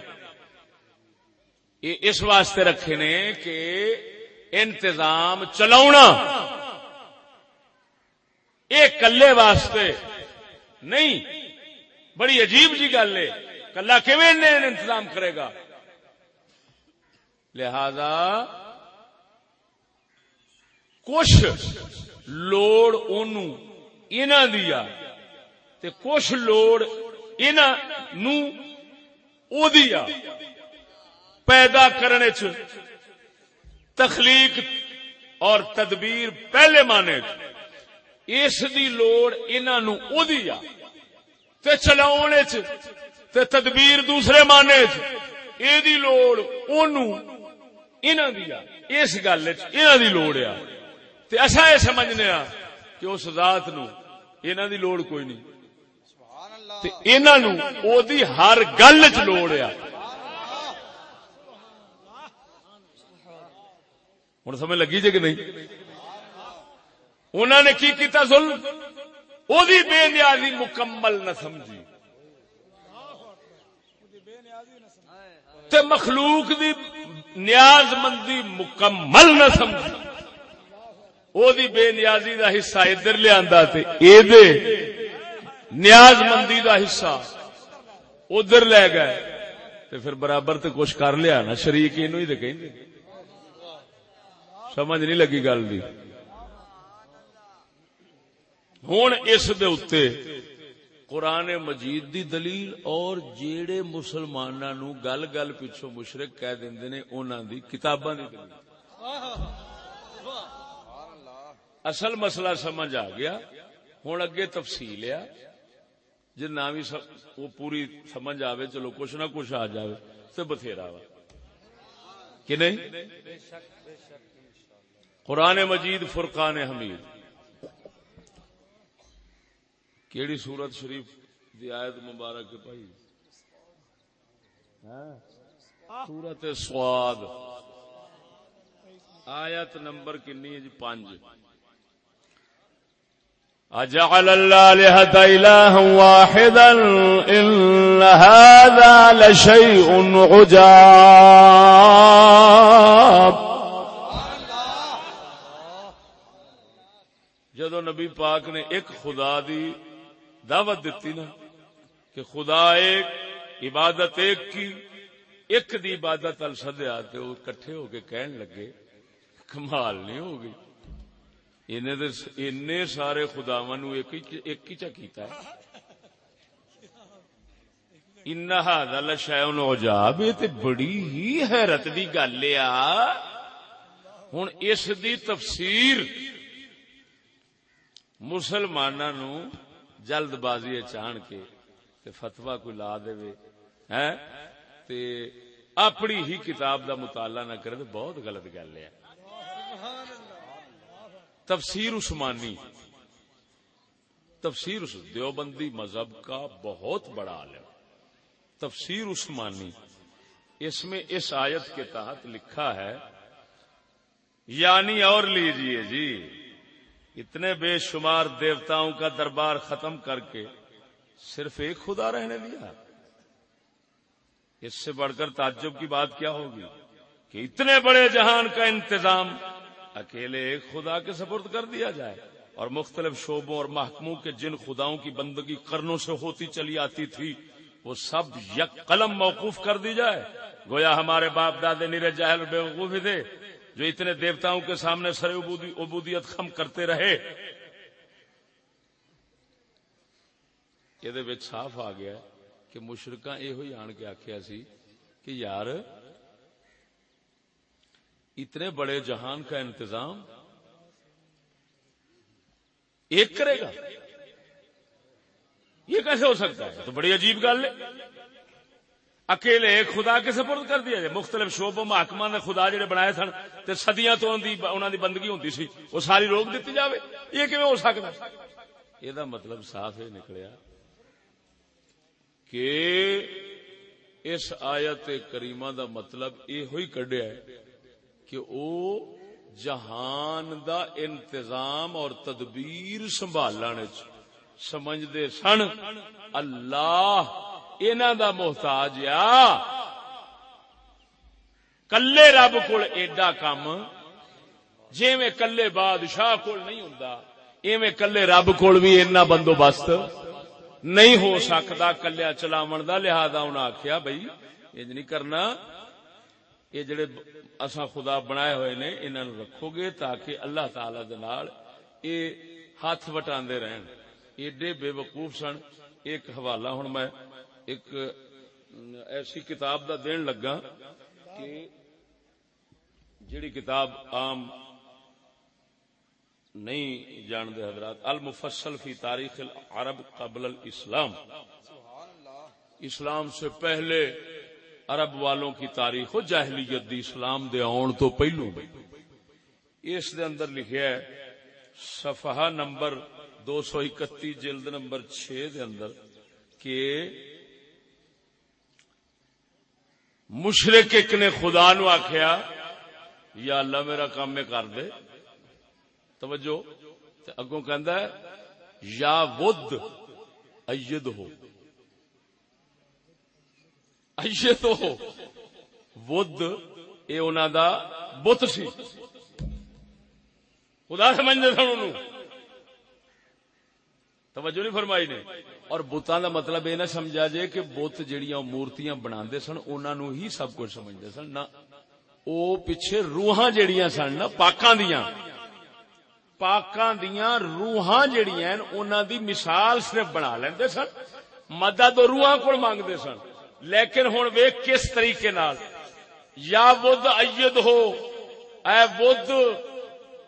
اے اس واسطے رکھے نے کہ انتظام چلا یہ کلے واسطے نہیں، بڑی عجیب جی گل ہے۔ کلا انتظام کرے گا؟ لہذا کچھ لوڑ دیا تے کچھ لوڑ دیا پیدا کرنے چ تخلیق اور تدبیر پہلے مانے اس دی لوڑ انہوں دیا تے چلاؤنے تے تدبیر دوسرے مانے اے دی لوڑ اونوں انہاں اس گل انہاں دی لوڑ ہے تے اسا اے سمجھنے ہاں کہ اس ذات نو انہاں دی لوڑ کوئی نہیں۔ تے انہاں نو ہر گل وچ لوڑ ہوں سمجھ لگی جی کہ نہیں؟ انہوں نے کی کیتا ظلم؟ او دی بے نیازی مکمل نہ سمجھی۔ تے مخلوق دی نیاز مندی مکمل نہ سمجھی۔ او دی بے نیازی دا حصہ ادھر لیا اے دے نیاز مندی دا حصہ ادھر لے گئے۔ تے پھر برابر تے کچھ کر لیا نا، شریک انو ہی تو کہیں سمجھ نہیں لگی گل دی۔ ہوں اس قرآن مجید دی دلیل اور جیڑے مسلمانوں گل گل پچھو مشرق کہہ دیں نے انہوں دی کتاباں دی دلیل۔ اصل مسئلہ سمجھ آ گیا۔ ہوں اگے تفصیل ہے۔ جی نہ بھی وہ پوری سمجھ آوے، چلو کچھ نہ کچھ آ جائے تو بتھیرا وا۔ کہ نہیں؟ قرآن مجید فرقان حمید۔ کیڑی سورت شریف دی آیت مبارک پائی سورت ہاں؟ سواد۔ آیت نمبر کنی جی پانچ۔ اجعل اللالحة إلها واحدا إن هذا لشيء عجاب جدو نبی پاک نے ایک خدا دی دعوت دیتی نا کہ خدا ایک، عبادت ایک کی، ایک دی عبادت ال سدیا وہ کٹھے ہو کے کہن لگے، کمال نہیں ہو گئی۔ ان سارے خداوا نو ایک ہی چکیتا ہے۔ انہا شاید عجاب، یہ تے بڑی ہی حیرت دی گل آ۔ ہوں اس دی تفسیر مسلمانوں جلد بازی چان کے فتوا کوئی لا دے تے اپنی ہی کتاب دا مطالعہ نہ کرے بہت غلط گل ہے۔ تفسیر عثمانی، تفسیر دیوبندی مذہب کا بہت بڑا عالم۔ تفسیر عثمانی، اس میں اس آیت کے تحت لکھا ہے یعنی اور لیجیے جی۔ اتنے بے شمار دیوتاؤں کا دربار ختم کر کے صرف ایک خدا رہنے دیا۔ اس سے بڑھ کر تعجب کی بات کیا ہوگی کہ اتنے بڑے جہان کا انتظام اکیلے ایک خدا کے سپرد کر دیا جائے اور مختلف شعبوں اور محکموں کے جن خداؤں کی بندگی کرنوں سے ہوتی چلی آتی تھی، وہ سب یک قلم موقوف کر دی جائے۔ گویا ہمارے باپ دادے نیرے جاہل بے تھے۔ جو اتنے دیوتاؤں کے سامنے سر عبودیت خم کرتے رہے یہ صاف آ گیا کہ مشرقہ یہ آن کے آخیا سی کہ یار، اتنے بڑے جہان کا انتظام ایک کرے گا۔ یہ کیسے ہو سکتا ہے؟ تو بڑی عجیب گل ہے۔ اکیلے خدا کے سپرد کر دیا جائے؟ مختلف شعبوں محکمہ نے خدا جڑے بنائے سن تے صدیاں تو انہوں دی بندگی ہوتی سی، وہ ساری روک دیتی جاوے۔ یہ کیوں ہو سکتا یہ مطلب صاف ہے نکلیا کہ اس آیت کریمہ دا مطلب یہ ہوئی کڈیا ہے کہ او جہان دا انتظام اور تدبیر سنبھالنے سمجھتے سن اللہ انہوں دا محتاج آ کلے رب کو ایڈا کام جی کلے بادشاہ کول نہیں ہوں ایویں کلے رب کول بھی اینا بندوبست نہیں ہو سکتا کلیا چلاو دا، لہذا انہیں آخیا بھائی یہ نہیں کرنا۔ یہ جڑے اصا خدا بنائے ہوئے نے انہوں رکھو گے تاکہ اللہ تعالی دال یہ ہاتھ وٹا رہن۔ ایڈے بے وقوف سن، ایک حوالہ ہوں میں ایک ایسی کتاب دا دین لگا کہ جڑی کتاب عام نہیں جانتے حضرات، المفصل فی تاریخ العرب قبل الاسلام۔ اسلام سے پہلے عرب والوں کی تاریخ ہو جاہلیت دی اسلام دے آن تو پہلو۔ اس دے اندر لکھیا ہے، صفحہ نمبر دو سو اکتی جلد نمبر چھ دے اندر کہ مشرق ایک نے خدا نو آخیا یا اللہ میرا کام میں کر دے۔ توجہ۔ اگوں کہ یا ود اید ہو ایت ہو ود یہ انہوں دا بت سی۔ خدا سمجھتے سن انہوں توجہ نہیں فرمائی نے؟ اور بتان کا مطلب یہ نہ سمجھا جائے کہ بت جہیا مورتیاں بنا سن انہوں ہی سب کچھ سمجھتے سن۔ نہ او پیچھے روحاں جہیا سن نا پاکاں دیاں۔ پاکاں دیاں روحاں جہیا انہوں دی مثال صرف بنا لیندے سن، مدد روحاں کو مانگتے سن۔ لیکن ہوں وے کس طریقے نال؟ یا بدھ اید ہو اے بدھ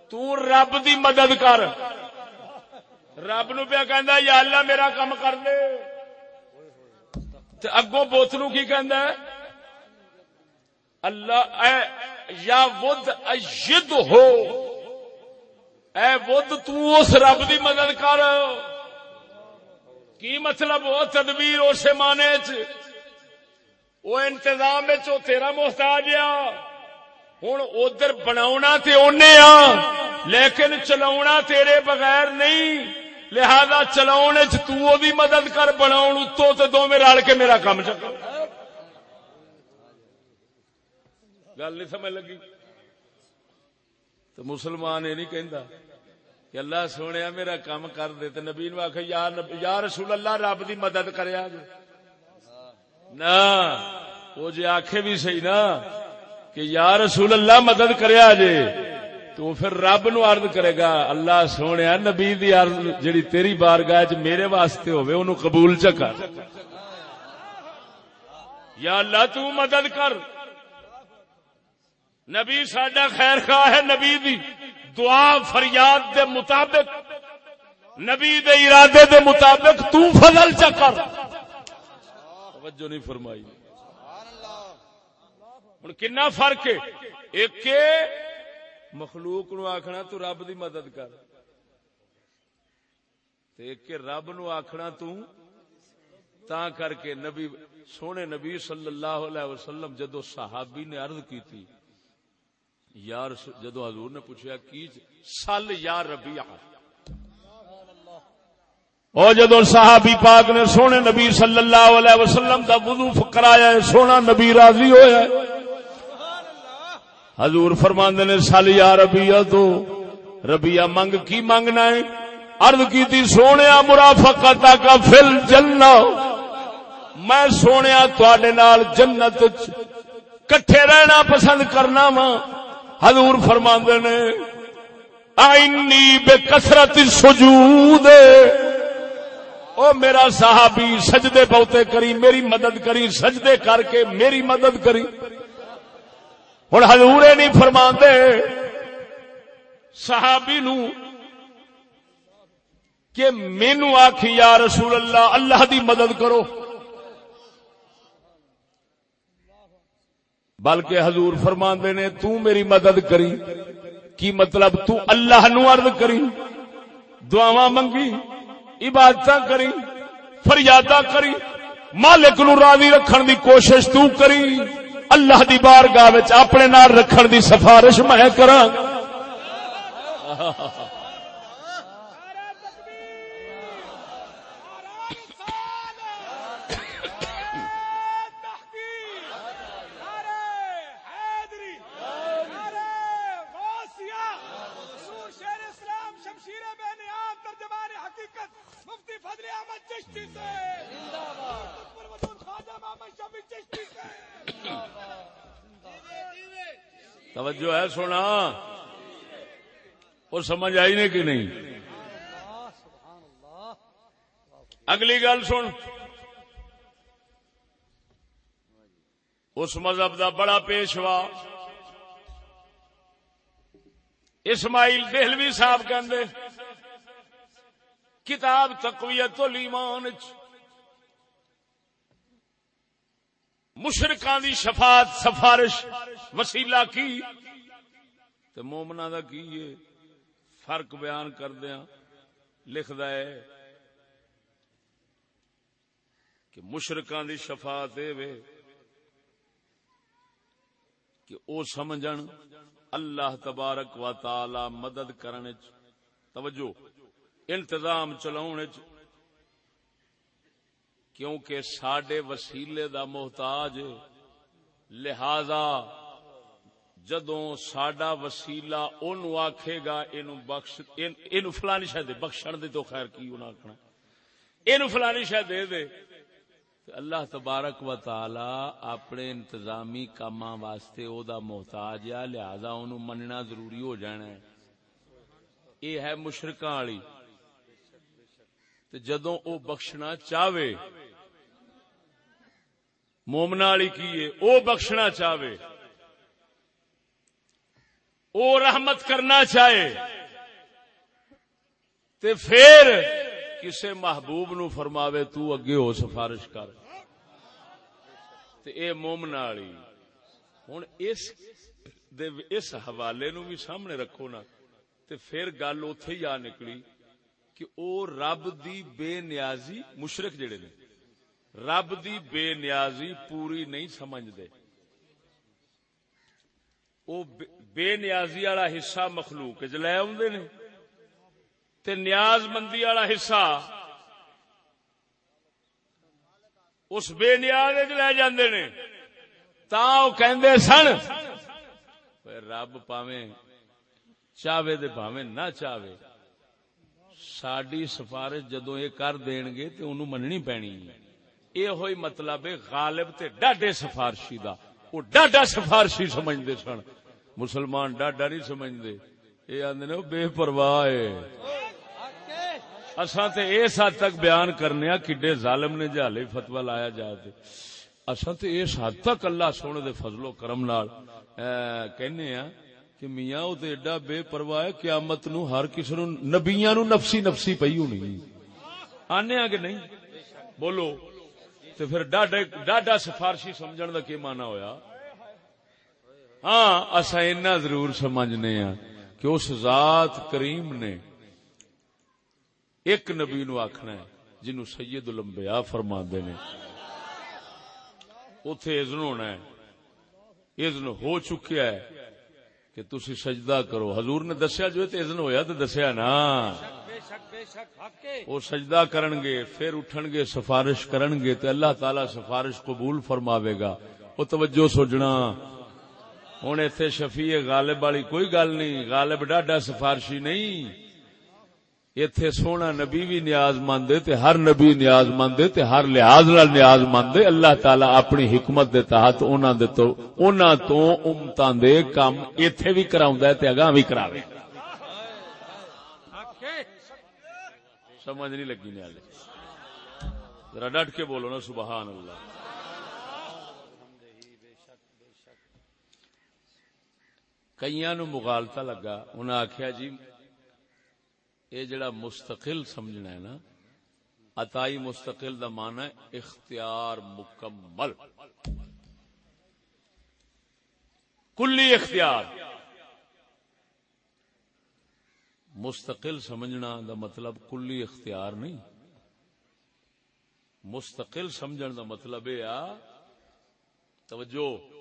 تو رب دی مدد کر۔ رب نو پیا کہ یا اللہ میرا کام کر دے۔ اگو بوت نو کی کہ اللہ، اے، یا ود اجد ہو۔ اے ود تو اس رب دی مدد کر۔ کی مطلب وہ تدبیر اسے مانے چ وہ انتظام تیرا محتاج آ ہوں ادھر بنا تے اونے آ لیکن چلا تیرے بغیر نہیں۔ لہذا چلاؤ چی مدد کر بنا اتو تو دو میں رل کے میرا کام چک گل نہیں سمجھ لگی؟ تو مسلمان یہ نہیں کہندا کہ اللہ سونے میرا کام کر دے تو نبی نو آخ یا رسول اللہ رب دی مدد کریا جی نہ، وہ جی آخے بھی صحیح نا کہ یا رسول اللہ مدد کریا جی تو پھر رب نو عرض کرے گا، اللہ سونے، نبی دی عرض جڑی تیری بارگاہ چ میرے واسطے ہوے اونوں قبول چ کر۔ یا اللہ، تو مدد کر۔ نبی ساڈا خیر خواہ ہے، نبی دی دعا فریاد دے مطابق، نبی دے ارادے دے مطابق تو فضل چ کر۔ توجہ نہیں فرمائی۔ ہن کنا فرق ہے؟ ایک مخلوق نو آخنا تو رب دی مدد کر۔ رب نو آخنا تا کر کے نبی، سونے نبی صلی اللہ علیہ وسلم جدو صحابی نے عرض کی تھی یار جدو حضور نے پوچھا کی سل یا ربی اور جدو صحابی پاک نے سونے نبی صلی اللہ علیہ وسلم دا وضو کرایا سونا نبی راضی ہویا ہے۔ حضور فرماند نے سال یا ربیا تو ربیا منگ کی منگنا ہے؟ ارد کی سونے مرافقت کا فل جلنا میں سونے نال جنت کٹھے رہنا پسند کرنا وا حضور فرماند نے آئنی بے کسرت سجود۔ او میرا صحابی سجدے بہتے کری، میری مدد کری، سجدے کر کے میری مدد کری۔ ہوں ہزورے نہیں فرما صحابی نو کہ مینو آخی یا رسول اللہ اللہ دی مدد کرو۔ بلکہ حضور فرماندے نے، تو میری مدد کری۔ کی مطلب تو اللہ نو عرض کری دعوا منگی عبادت کری فریادہ کری۔ مالک نو راضی رکھن دی کوشش تو کری۔ اللہ دی بارگاہ اپنے نال رکھن دی سفارش میں کراں۔ توجہ ہے سونا، وہ سمجھ آئی نہیں کہ نہیں؟ اگلی گل سن۔ اس مذہب دا بڑا پیشوا اسماعیل دہلوی صاحب کہ کتاب تقویت الایمان مشرکان دی شفاعت، سفارش، وسیلہ کی؟ تو مومنا دا کی یہ فرق بیان کر دیا لکھ ہے کہ مشرکان دی شفاعت وے کہ او سمجھن اللہ تبارک و تعالی مدد کرنے توجہ، انتظام چلاؤ کیونکہ سڈے وسیلے دا محتاج لہذا جدو سڈا وسیلا اُن آخے گا بخش فلانی شاید بخشن دے تو خیر کی آخنا یہ فلانی شاید دے دے۔ اللہ تبارک و تعالی اپنے انتظامی کام واسطے او دا محتاج ہے، لہذا ان مننا ضروری ہو جانا ہے۔ یہ ہے مشرقہ والی۔ جدو او بخشنا چاہے مومنا والی کی او بخشنا چاہے او رحمت کرنا چاہے تے پھر کسے محبوب نو فرماوے تو اگے ہو سفارش کر۔ تے اے مومنا والی ہوں اس اس حوالے نو بھی سامنے رکھو نا۔ تے پھر گل اتے ہی آ نکلی کہ او رب دی بے نیازی مشرق جڑے نے۔ رب دی بے نیازی پوری نہیں سمجھتے وہ بے نیازی والا حصہ مخلوق چ لے آدھے نے، تے نیاز مندی والا حصہ، اس بے نیاز لے جاندے نے۔ تا وہ کہندے سن رب پاویں چاہے تے پاویں نہ چاہے ساڈی سفارش جدو یہ کر دین گے تو انہوں مننی پینی۔ ہے یہ ہوئی مطلب ہے غالب تے ڈاڈے سفارشی دا۔ وہ ڈاڈا سفارشی سمجھتے سن۔ مسلمان ڈاڈا نہیں سمجھتے یہ آدھے بے پرواہ اصا تے اس حد تک بیان کرنے کڈے ظالم نے جہالے فتوا لایا جائے اصا تے اس حد تک اللہ سونے دے فضل و کرم نال کہنے ہاں کہ میاں وہ تو ایڈا بے پرواہ ہے قیامت نو ہر کسی نو، نبیاں نو نفسی نفسی پئی ہونی۔ آنے کہ نہیں؟ بولو۔ تو پھر ڈاڈا سفارشی سمجھن کا کی مانا ہویا؟ ہاں اصا اینا ضرور سمجھنے ہاں کہ اس ذات کریم نے ایک نبی نو آخنا ہے جنو سید الانبیاء فرما دے نے۔ اتے ازن ہونا ہے۔ ازن ہو چکیا ہے کہ تسی سجدہ کرو۔ حضور نے دسیا جو تے ازن ہویا تو دسیا نا۔ وہ سجدہ کرن گے پھر اٹھن گے سفارش کرن گے تے اللہ تعالی سفارش قبول فرماوے گا۔ وہ توجہ سوچنا ہوں اتنے شفیع غالب والی کوئی گل نہیں، غالب ڈاڈا سفارشی نہیں۔ اتے سونا نبی بھی نیاز مندے تے ہر نبی نیاز مندے تے ہر لحاظ نال نیاز مندے اللہ تعالی اپنی حکمت دے تحت انہاں دے تو، انہاں تو امتاں دے کام ایتھے بھی کراوندا ہے تے اگاں بھی کراوے۔ سمجھ نہیں لگی نیالے ذرا ڈٹ کے بولو نا، سبحان اللہ۔ کئیاں نو مغالطہ لگا، انہاں آکھیا جی یہ جڑا مستقل سمجھنا ہے نا اتائی مستقل دا معنی ہے اختیار مکمل۔ کلی اختیار۔ مستقل سمجھنا دا مطلب کلی اختیار نہیں۔ مستقل سمجھن دا مطلب یہ توجہ۔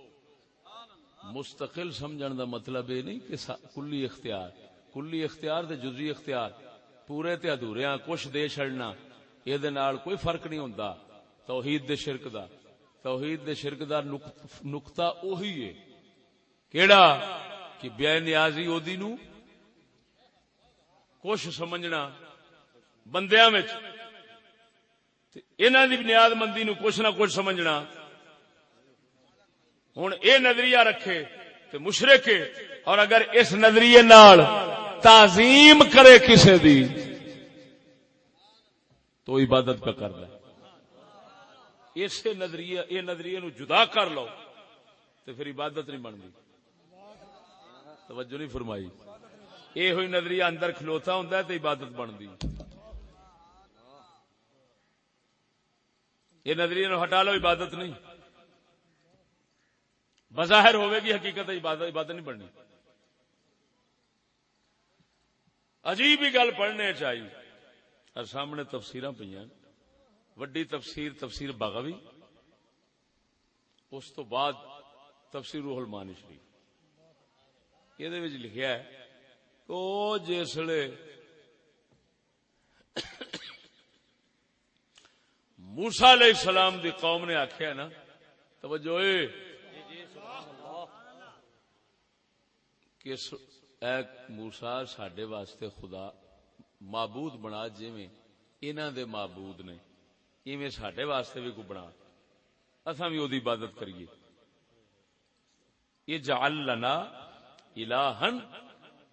مستقل سمجھن دا مطلب یہ نہیں کہ کلی اختیار۔ کلی اختیار تے جزی اختیار۔ پورے تے ادھورے کچھ دے چڑنا یہ کوئی فرق نہیں ہوتا توحید دے شرک دا۔ توحید دے شرک دا نقطہ اوہی ہے۔ کیڑا؟ کہ بے نیازی او نو کچھ سمجھنا بندیاں وچ۔ انہاں دی بنیاد مندی نو کچھ نہ کچھ سمجھنا۔ ہن اے نظریہ رکھے تے مشرک اور اگر اس نظریے نال تعظیم کرے کسے دی، تو عبادت پہ کر اسے نظریے یہ نظریے نو جدا کر لو تو پھر عبادت نہیں بنتی۔ توجہ نہیں فرمائی۔ یہ ہوئی نظریہ اندر کھلوتا ہوں تو عبادت بنتی۔ یہ نظریے نو ہٹا لو، عبادت نہیں۔ بظاہر ہوئے گی، حقیقت عبادت عبادت نہیں بننی۔ عجیب ہی گل پڑھنے چاہیے اور سامنے تفسیر پہ وڈی تفسیر تفسیر بغوی۔ اس تو بعد تفسیر روح المانی شریف۔ یہ لکھیا ہے تو جسے موسا علیہ السلام دی قوم نے آخیا نا، توجہ کہ اے موسا سڈے واسطے خدا معبود بنا جی انہوں دے معبود نے ایویں سڈے واسطے بھی کوئی بنا اصا بھی وہی عبادت کریے یہ جال لنا الہن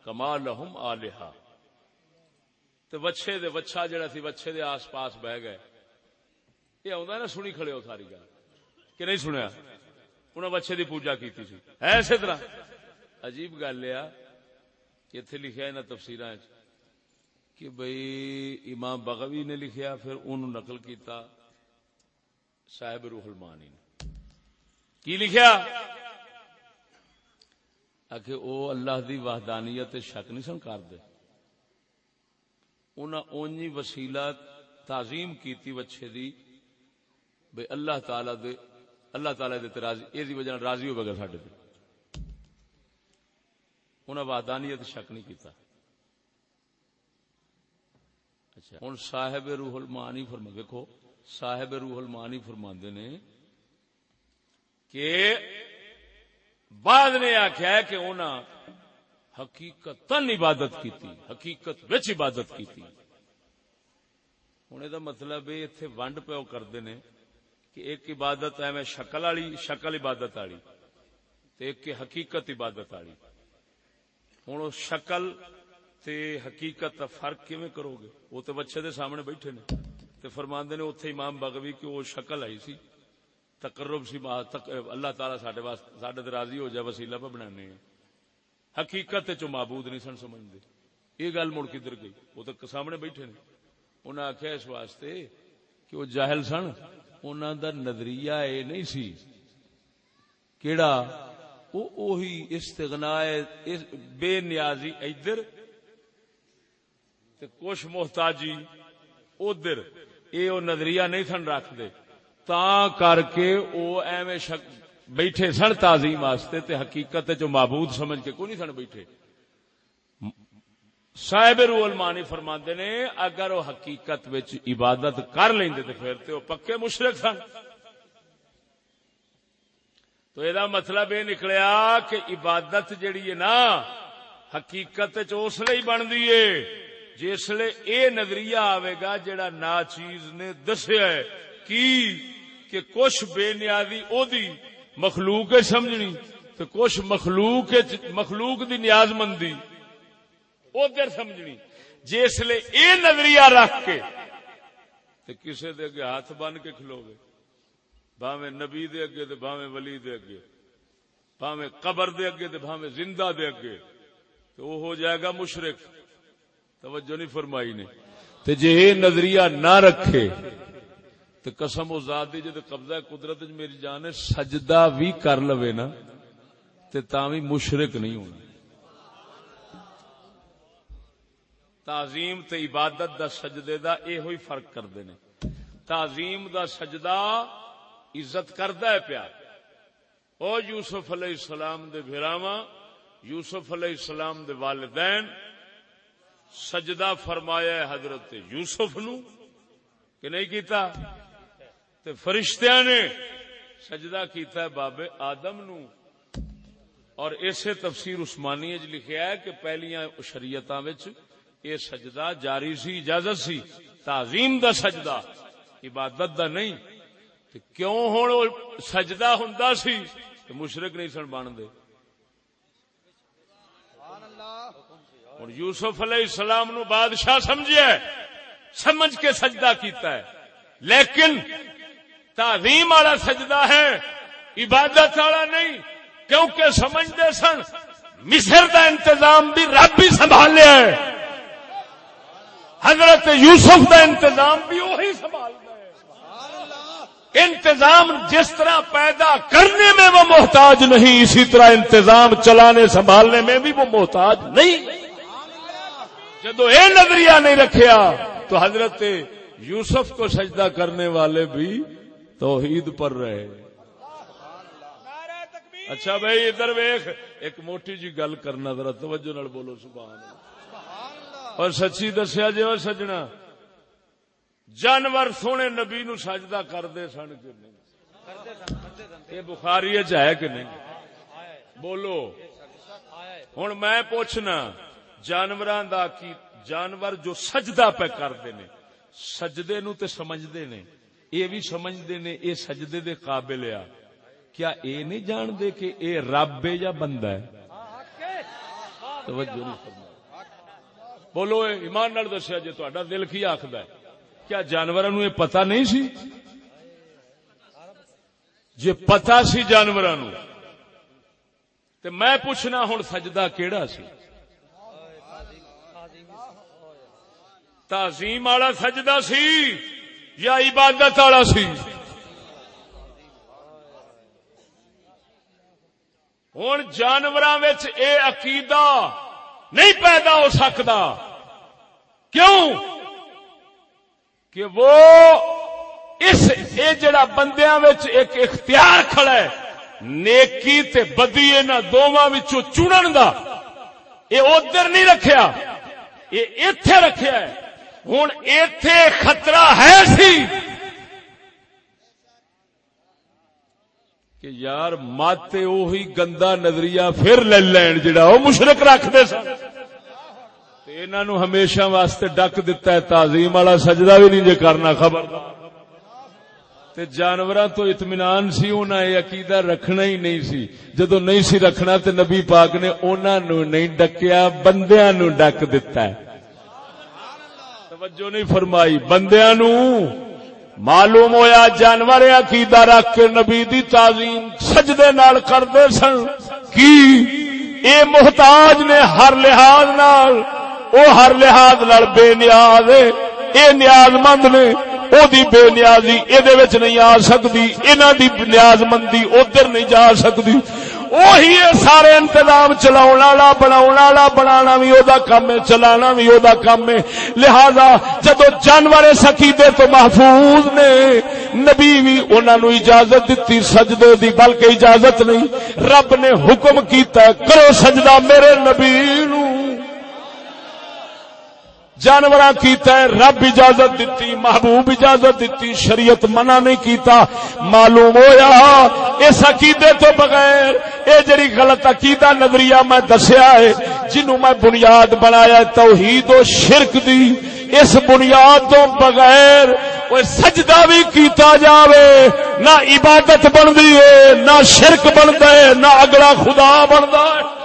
کما لہم آلہا تے وچھے دے وچھا جڑا سی وچھے دے آس پاس بہ گئے یہ آدھا نا سنی کھڑے ہو ساری گل کہ نہیں سنیا انہیں وچھے دی پوجا کی تھی ایسے طرح عجیب گل لیا اتنے لکھا ہے نا تفصیل کہ بھئی امام بغوی نے لکھیا، پھر ان نقل کیتا صاحب روح المانی نے۔ کی لکھیا؟ کہ او اللہ دی وحدانیت شک نہیں سن کر دے انہاں اونجی وسیلہ تعظیم کیتی وچھے دی، بھئی اللہ تعالی دے، اللہ تعالی دے راضی، اے دی وجہ راضی ہو بغیر ساڈے تے۔ انہاں وحدانیت شک نہیں کیتا۔ اچھا ہوں صاحب روح المانی فرما، دیکھو، صاحب روح المانی فرما نے کہ بعد نے آخیا کہ انہوں حقیقت عبادت کی حقیقت وچ عبادت کی ہوں یہ مطلب اتنے ونڈ پیو کرتے ہیں کہ ایک عبادت ہے میں شکل والی، شکل عبادت والی ایک حقیقت عبادت والی۔ ہوں شکل تے حقیقت کا فرق کیویں کرو گے وہ تو بچے دے سامنے بیٹھے نے تے فرماندے نے اوتھے امام بغوی کہ وہ شکل آئی سی تقرب سی اللہ تعالی ساڈے واسطے ساڈے تے راضی ہو جائے وسیلہ پہ بنانے حقیقت چ معبود نہیں سن سمجھدے یہ گل مڑ کدھر گئی وہ تو سامنے بیٹھے نے انہاں آکھیا اس واسطے کہ وہ جاہل سن انہاں دا نظریہ اے نہیں سی کیڑا وہ اوہی استغنا بے نیازی ادھر کچھ محتاجی ادھر یہ نظریہ نہیں سن رکھتے تا کر کے وہ ایویں شک بیٹھے سن تعظیم واسطے تے حقیقت جو معبود سمجھ کے کوئی نہیں سن بیٹھے۔ صاحب رو المانی فرما نے، اگر وہ حقیقت وچ عبادت کر لیں تے پھر تے وہ پکے مشرق سن۔ تو یہ مطلب یہ نکلیا کہ عبادت جیڑی ہے نا، حقیقت اس لیے بنتی ہے جسے اے نظریہ آئے گا جڑا نا چیز نے دسیا ہے، کی؟ کہ کچھ بے نیازی او دی مخلوق سمجھنی، تو کچھ مخلوق مخلوق دی نیاز مندی ادھر سمجھنی۔ جسے اے نظریہ رکھ کے، تے کسے دے ہاتھ بن کے کھلو گے باوے نبی دے اگے تے باوے ولی دے اگے۔ باوے قبر دے اگے تے باوے زندہ دے اگے۔ تو وہ ہو جائے گا مشرق۔ توجہ نہیں فرمائی نے۔ تے جے یہ نظریہ نہ رکھے تو قسم و ذات دی جے قبضہ قدرت وچ میری جان ہے، سجدہ بھی کر لوے نا، تے تاوی مشرک نہیں ہونا تعظیم تے عبادت دا سجدے دا اے ہوئی فرق کردے نے۔ تعظیم دا سجدہ عزت کردا ہے پیا او یوسف علیہ السلام دے بھراواں یوسف علیہ السلام دے والدین، سجدہ فرمایا ہے حضرت یوسف نو، کہ نہیں کیتا؟ تے فرشتیاں نے سجدہ کیتا ہے بابے آدم نو۔ اور اسے تفسیر عثمانی اج لکھیا ہے کہ پہلیاں شریعتاں وچ یہ سجدہ جاری سی، اجازت سی۔ تعظیم دا سجدہ، عبادت دا نہیں۔ تے کیوں ہن سجدہ ہوندا سی تے نہیں سن بن دے ہوں یوسف علیہ السلام نو بادشاہ سمجھیا سمجھ کے سجدہ کیتا ہے۔ لیکن تعظیم والا سجدہ ہے، عبادت والا نہیں، کیونکہ سمجھتے سن، مصر دا انتظام بھی رب بھی سنبھالیا ہے۔ حضرت یوسف دا انتظام بھی وہی سنبھال انتظام جس طرح پیدا کرنے میں وہ محتاج نہیں، اسی طرح انتظام چلانے، سنبھالنے میں بھی وہ محتاج نہیں۔ جدو یہ نظریہ نہیں رکھیا، تو حضرت یوسف کو سجدہ کرنے والے بھی توحید پر رہے۔ اچھا بھائی، ادھر ویخ ایک موٹی جی گل کرنا، ذرا توجہ نال بولو، سبحان اور سچی دسیا جی اور سجنا۔ جانور سونے نبی نو سجدہ کرتے سن کہ نہیں؟ یہ بخاری ہے کہ نہیں؟ بولو۔ ہوں میں پوچھنا جانور جانور جو سجدہ پہ کرتے نے، سجدے نو تے سمجھتے نے، یہ بھی سمجھتے نے، یہ سجدے دے قابل آ کیا اے نہیں جان دے کہ اے رب ہے یا بندہ ہے؟ توجہ نہیں بولو، ایمان نال دسیا جی تا دل کی آخد ہے۔ کیا جانور نو یہ پتا نہیں سی؟ جی پتا سی جانور میں پوچھنا ہوں سجدہ کیڑا سی؟ تعظیم والا سجدہ سی یا عبادت والا سی؟ ہوں جانور اے عقیدہ نہیں پیدا ہو سکتا کیوں؟ کہ وہ اس اے جڑا بندیاں وچ ایک اختیار کھڑا ہے، نیکی تے بدی ان دونوں چنن دا۔ یہ ادھر نہیں رکھیا یہ اتے رکھیا ہے۔ ہوں اتے خطرہ ہے سی۔ کہ یار ماتے وہی گندا نظریہ پھر لے لین جڑا وہ مشرق رکھتے سن۔ انہوں ہمیشہ واسطے ڈک دتا ہے، تعظیم والا سجدہ بھی نہیں جے کرنا خبر۔ تے جانوراں تو اطمینان سی، انہاں یہ عقیدہ رکھنا ہی نہیں سی۔ جدو نہیں سی رکھنا تے نبی پاک نے انہاں نو نہیں ڈکیا، بندیاں نو ڈک دتا ہے۔ توجہ نہیں فرمائی، بندیاں نو معلوم ہویا جانور عقیدہ رکھ کے نبی دی تعظیم سجدے نال کردے سن۔ کی؟ اے محتاج نے ہر لحاظ نال او ہر لحاظ نال بے نیاز اے نیاز مند نے، او دی بے نیازی اے دے وچ نہیں آ سکدی۔ انہاں دی نیاز مندی ادھر نہیں جا سکدی۔ وہی سارے انتظام چلاؤ والا بناؤ والا بنا بھی وہ کام ہے، چلانا بھی وہ کام ہے۔ لہذا جدو جانور سکیدے تو محفوظ نے، نبی بھی انہوں اجازت دیتی سجدے دی، بلکہ اجازت نہیں۔ رب نے حکم کیتا کرو سجدہ میرے نبی نو۔ جانور کیتا ہے، رب اجازت دیتی محبوب اجازت دیتی شریعت منع نہیں کیتا۔ معلوم ہویا، اس عقیدے تو بغیر اے جڑی غلط عقیدہ نظریہ میں دسیا ہے جنوں میں بنیاد بنایا توحید و شرک دی، اس بنیاد تو بغیر وہ سجدہ بھی کیتا جاوے، نہ عبادت بندی ہے، نہ شرک بنتا ہے، نہ اگلا خدا بنتا ہے۔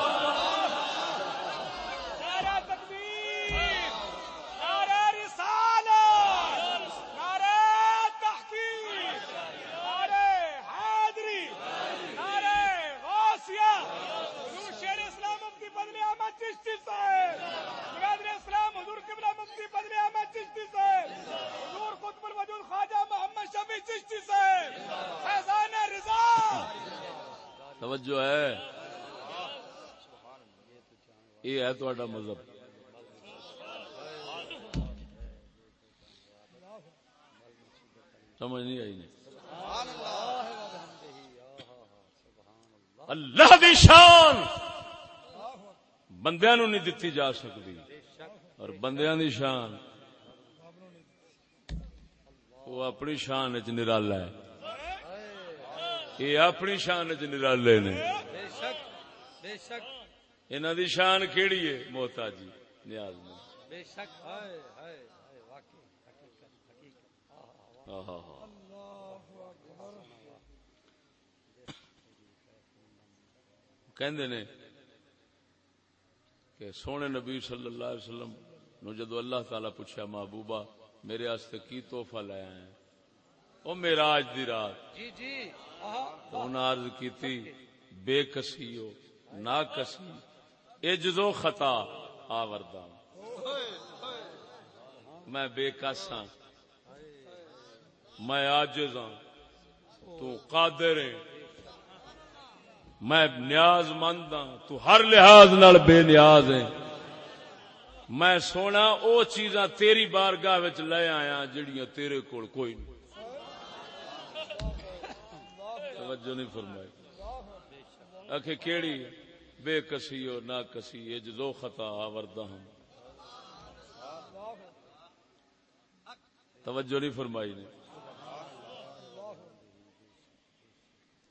یہ ہے تھوڑا مذہب۔ سمجھ نہیں آئی نہیں۔ اللہ دی شان۔ بندیاں نو نہیں دتی جا سکتی اور بندیاں دی شان۔ وہ اپنی شان چ نرالا ہے۔ یہ اپنی شان چ نرالے نے۔ بے شک بے شک۔ انہوں دی شان کیڑی ہے؟ موتا جی نیاز میں کہندے نے کہ سونے نبی صلی اللہ علیہ وسلم نو جدو اللہ تعالی پوچھا محبوبہ میرے واسطے کی تحفہ آئے ہیں؟ او میرا آج دی رات۔ جی جی عرض کیتی بے کسی ہو نہ کسی اجزو خطا آوردہ۔ میں بے کس ہاں۔ میں آجز ہاں۔ تو قادر ہے میں نیاز مند ہاں۔ تو ہر لحاظ نال بے نیاز ہے میں سونا او چیزاں تیری بارگاہ وچ لے آیا جڑیاں تیرے کول کوئی نہیں۔ توجہ نہیں فرمائی۔ آخ کیڑی ہے؟ بے کسی ہو نہ کسی اج دو خطا آوردہ ہم توجہ نہیں فرمائی نے۔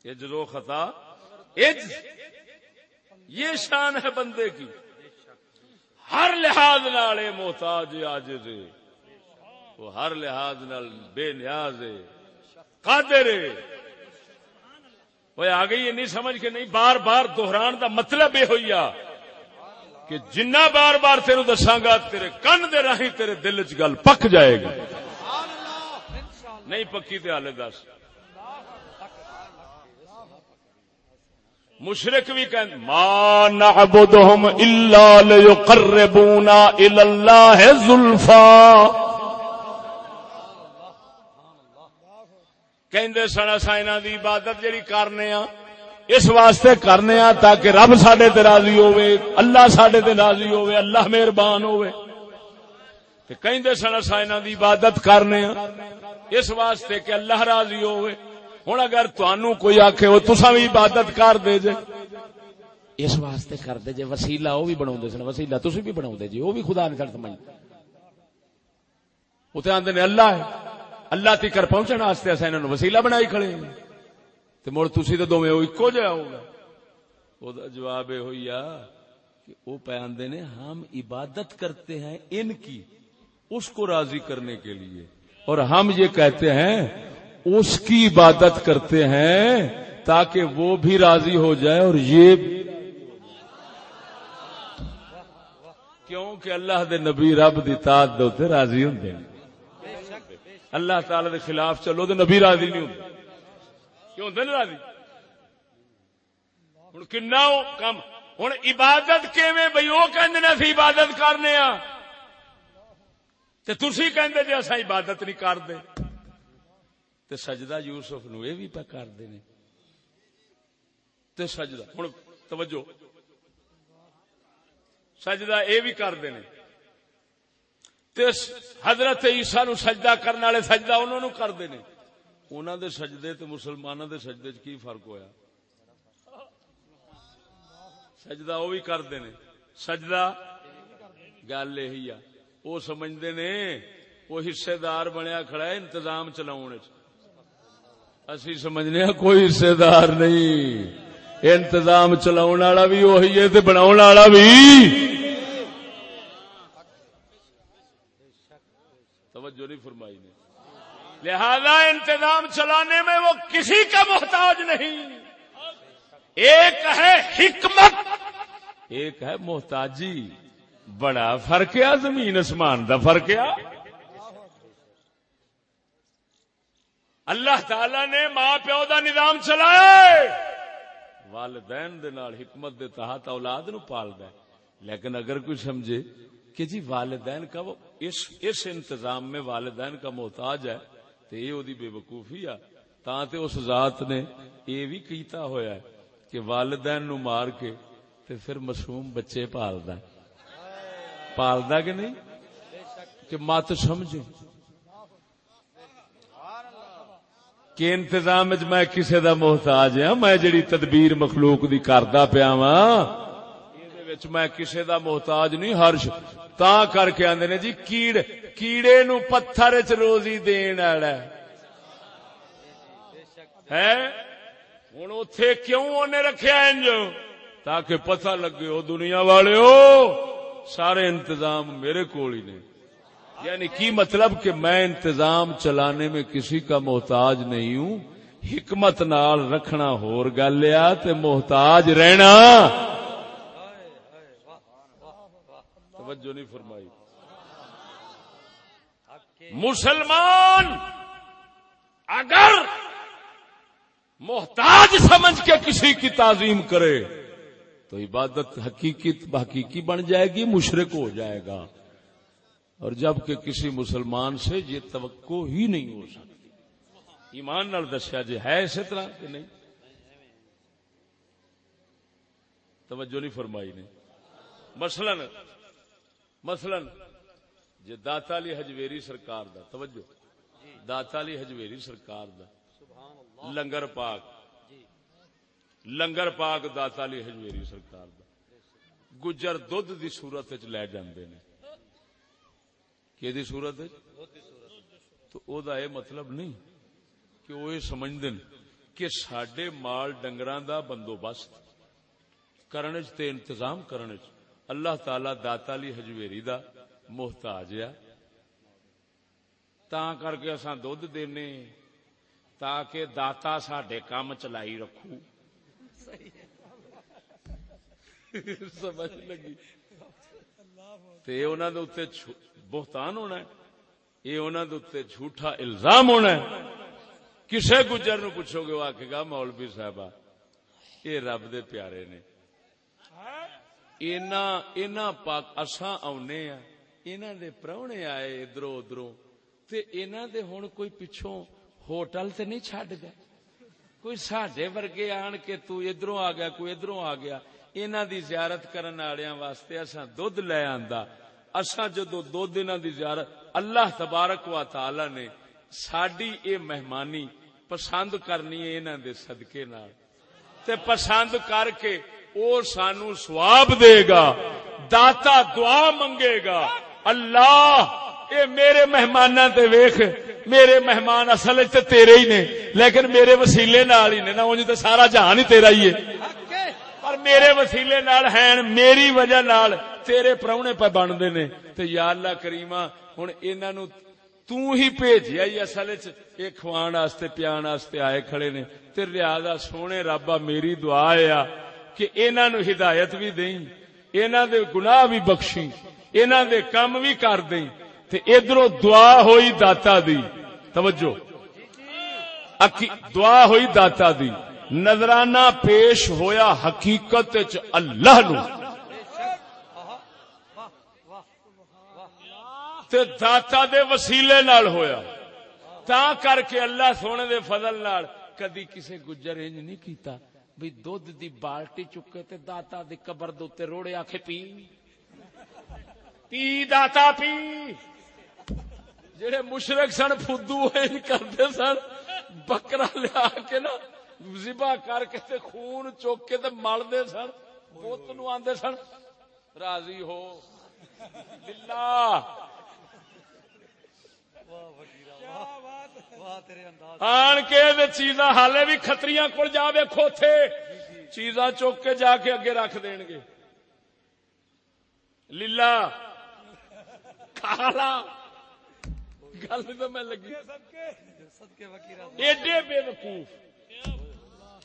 اج دو خطا۔ اج یہ شان ہے بندے کی۔ ہر لحاظ نال محتاج آج دے وہ ہر لحاظ نال بے نیاز ہے۔ قادر ہے۔ وہ آ گئی نہیں سمجھ کے نہیں، بار بار دہران دا مطلب یہ ہوئی کہ جنہ بار بار تیرو دساگا تیرے کن دے راہی تیرے دل چ گل پک جائے گی۔ نہیں پکی تے ہالے دس۔ مشرق بھی کہ ما نعبدهم الا ليقربونا الى الله زلفا۔ کہندے سن اساں انہاں دی عبادت جڑی کرنے ہاں اس واسطے کرنے ہاں تاکہ رب ساڈے تے راضی ہوے اللہ ساڈے تے راضی ہوے اللہ مہربان ہوے تے کہندے سن اساں انہاں دی عبادت کرنے ہاں اس واسطے کہ اللہ راضی ہوے ہن اگر تانوں کوئی آکھے او تساں بھی عبادت کر دے جے اس واسطے کر دے جے وسیلہ او بھی بناوندے سن وسیلہ تسی بھی بناوندے جے او بھی خدا نے سمجھ اوتے آندے نے اللہ ہے اللہ تیکر پہنچنے واسطے اصا انہوں وسیلہ بنائی کھڑے تے مڑ تسی تے دوویں اکو جہا ہوگا او دا جواب یہ ہوئی کہ وہ پیاندے نے ہم عبادت کرتے ہیں ان کی، اس کو راضی کرنے کے لیے۔ اور ہم یہ کہتے ہیں، اس کی عبادت کرتے ہیں تاکہ وہ بھی راضی ہو جائے اور یہ کیونکہ اللہ دے نبی رب دی تات دے راضی ہوں اللہ تعالی دے خلاف چلو تو نبی راضی نہیں ہوتا کیوں ہوتے راضی؟ ہوں کنا کم ہوں عبادت کیویں بھائی وہ کہ عبادت کرنے ہاں۔ تھی کہ جی اصا عبادت نہیں کرتے تے سجدہ یوسف نو یہ بھی پہ کرتے ہیں تے سجدہ ہوں توجہ۔ سجدہ یہ بھی کرتے ہیں حضرت عیسا نو سجدہ کرنے والے سجدہ انہوں نے کرتے ہیں۔ انہوں دے سجدے تے مسلمانوں دے سجدے چ کی فرق ہویا؟ سجدہ وہ بھی کرتے ہیں۔ سجدہ گل یہی آ وہ سمجھتے نے وہ حصے دار بنیا کھڑا ہے انتظام چلاؤ اسی سمجھنے کوئی حصے دار نہیں۔ انتظام چلاؤ والا بھی وہی ہے بنا بھی۔ توجہ نہیں فرمائی نے۔ لہذا انتظام چلانے میں وہ کسی کا محتاج نہیں۔ ایک ہے حکمت، ایک ہے محتاجی۔ بڑا فرق ہے زمین آسمان کا فرق ہے۔ اللہ تعالی نے ماں پیو کا نظام چلایا والدین دے نال حکمت دے تحت اولاد نو پال لیکن اگر کوئی سمجھے کہ جی والدین کا وہ اس اس انتظام میں والدین کا محتاج ہے تو یہ بے وقوفی آ۔ تا تے اس ذات نے یہ بھی کیتا ہویا ہے کہ والدین نو مار کے تے پھر معصوم بچے پالدا پالدا کہ نہیں؟ کہ مت سمجھے۔ کہ انتظام میں کسے دا محتاج ہاں میں جڑی تدبیر مخلوق دی کردا پیاما میں کسے دا محتاج نہیں، ہر تا کر کے آندے نے جی کیڑ کیڑے نو پتھر چ روزی دین والا ہے ہوں اتے کیوں انہیں رکھا انج تاکہ پتہ لگے وہ دنیا والے ہو سارے انتظام میرے کو ہی نے یعنی کی مطلب کہ میں انتظام چلانے میں کسی کا محتاج نہیں ہوں حکمت نال رکھنا ہور گل تے محتاج رہنا توجہ نہیں فرمائی۔ مسلمان اگر محتاج سمجھ کے کسی کی تعظیم کرے، تو عبادت حقیقی حقیقی بن جائے گی، مشرق ہو جائے گا۔ اور جبکہ کسی مسلمان سے یہ توقع ہی نہیں ہو سکتی۔ ایمان نال دسیا جی ہے اسی طرح کہ نہیں؟ توجہ نہیں فرمائی نے۔ مثلا مثلا جی داتا علی ہجویری سرکار دا توجہ۔ داتا علی ہجویری سرکار دا۔ لنگر پاک۔ لنگر پاک داتا علی ہجویری سرکار دا۔ گجر دودھ دی صورت لے جاندے نے۔ کہ دی صورت۔ تو او دا اے مطلب نہیں کہ وہ یہ سمجھ دن کہ سڈے مال ڈنگران دا بندوبست کرنے تے انتظام کرنے اللہ تعالی داتا علی ہجویری دا محتاج ہے۔ تا کر کے اساں دودھ دینے تاکہ داتا ساڈے کام چلائی رکھو۔ سمجھ لگی۔ تے انہاں دے اوتے بہتان ہونا ہے۔ یہ انہاں دے اوتے جھوٹا الزام ہونا ہے۔ کسے گجر نو پوچھو گے، وہ گا مولوی صاحبہ یہ رب دے پیارے نے۔ اینا اینا پاک اساں اونے ہیں انہاں دے پرونے آئے ادھروں ادھروں۔ تے انہاں دے ہن کوئی پچھوں ہوٹل تے نہیں چڈ گئے۔ کوئی ساڈے ورگے آن کے تو ادھروں آ گیا، کوئی ادھروں آ گیا۔ انہاں دی زیارت کرن والےاں واسطے اساں دودھ لے آندا۔ اساں جدو دو دناں دی زیارت اللہ تبارک و تعالی نے ساڈی اے مہمانی پسند کرنی ہے انہاں دے صدقے نال۔ تے پسند کر کے او سانو ثواب دے گا، داتا دعا منگے گا۔ اللہ، اے میرے مہمان تے ویخ میرے مہمان اصل تیرے ہی نے۔ لیکن میرے وسیلے نال ہی نے نا انج تے سارا جہان ہی تیرا ہی ہے۔ پر میرے وسیلے نال ہیں، میری وجہ نال تیرے پرونے پہ بنتے نے۔ تے یا اللہ کریما ہن انہاں نو تو ہی بھیجیا ہی اصل یہ کھوان واسطے، پیان واسطے آئے کھڑے نے۔ تے لہذا سونے ربا میری دعا ہے کہ انہاں نو ہدایت بھی دیں، انہاں دے گناہ بھی بخشی انہاں دے کم بھی کر دیں۔ تے ادھر دعا ہوئی داتا دی۔ توجہ۔ دعا ہوئی داتا دی۔ نظرانہ پیش ہویا حقیقت اللہ نو۔ تے داتا دے وسیلے نال ہویا۔ تا کر کے اللہ سونے دے فضل نال کدی کسے گجر انج نہیں کیتا۔ بھی دودھ دی بالٹی چکے تے داتا دی قبر دوتے روڑے آکھے پی۔ پی داتا پی۔ جڑے مشرق سن، فدو کرتے سن، بکرا لیا کے نا زبا کر کے تے خون چوک کے تے ملتے سن، بت نو آدھے سن۔ راضی ہو۔ آن کے چیزاں حالے بھی کتری کو جا ویکو تھے۔ چیزاں چوک کے جا کے اگے رکھ دین گے۔ لیلا، کالا۔ گل تو میں لگی۔ ایڈے بے وقوف۔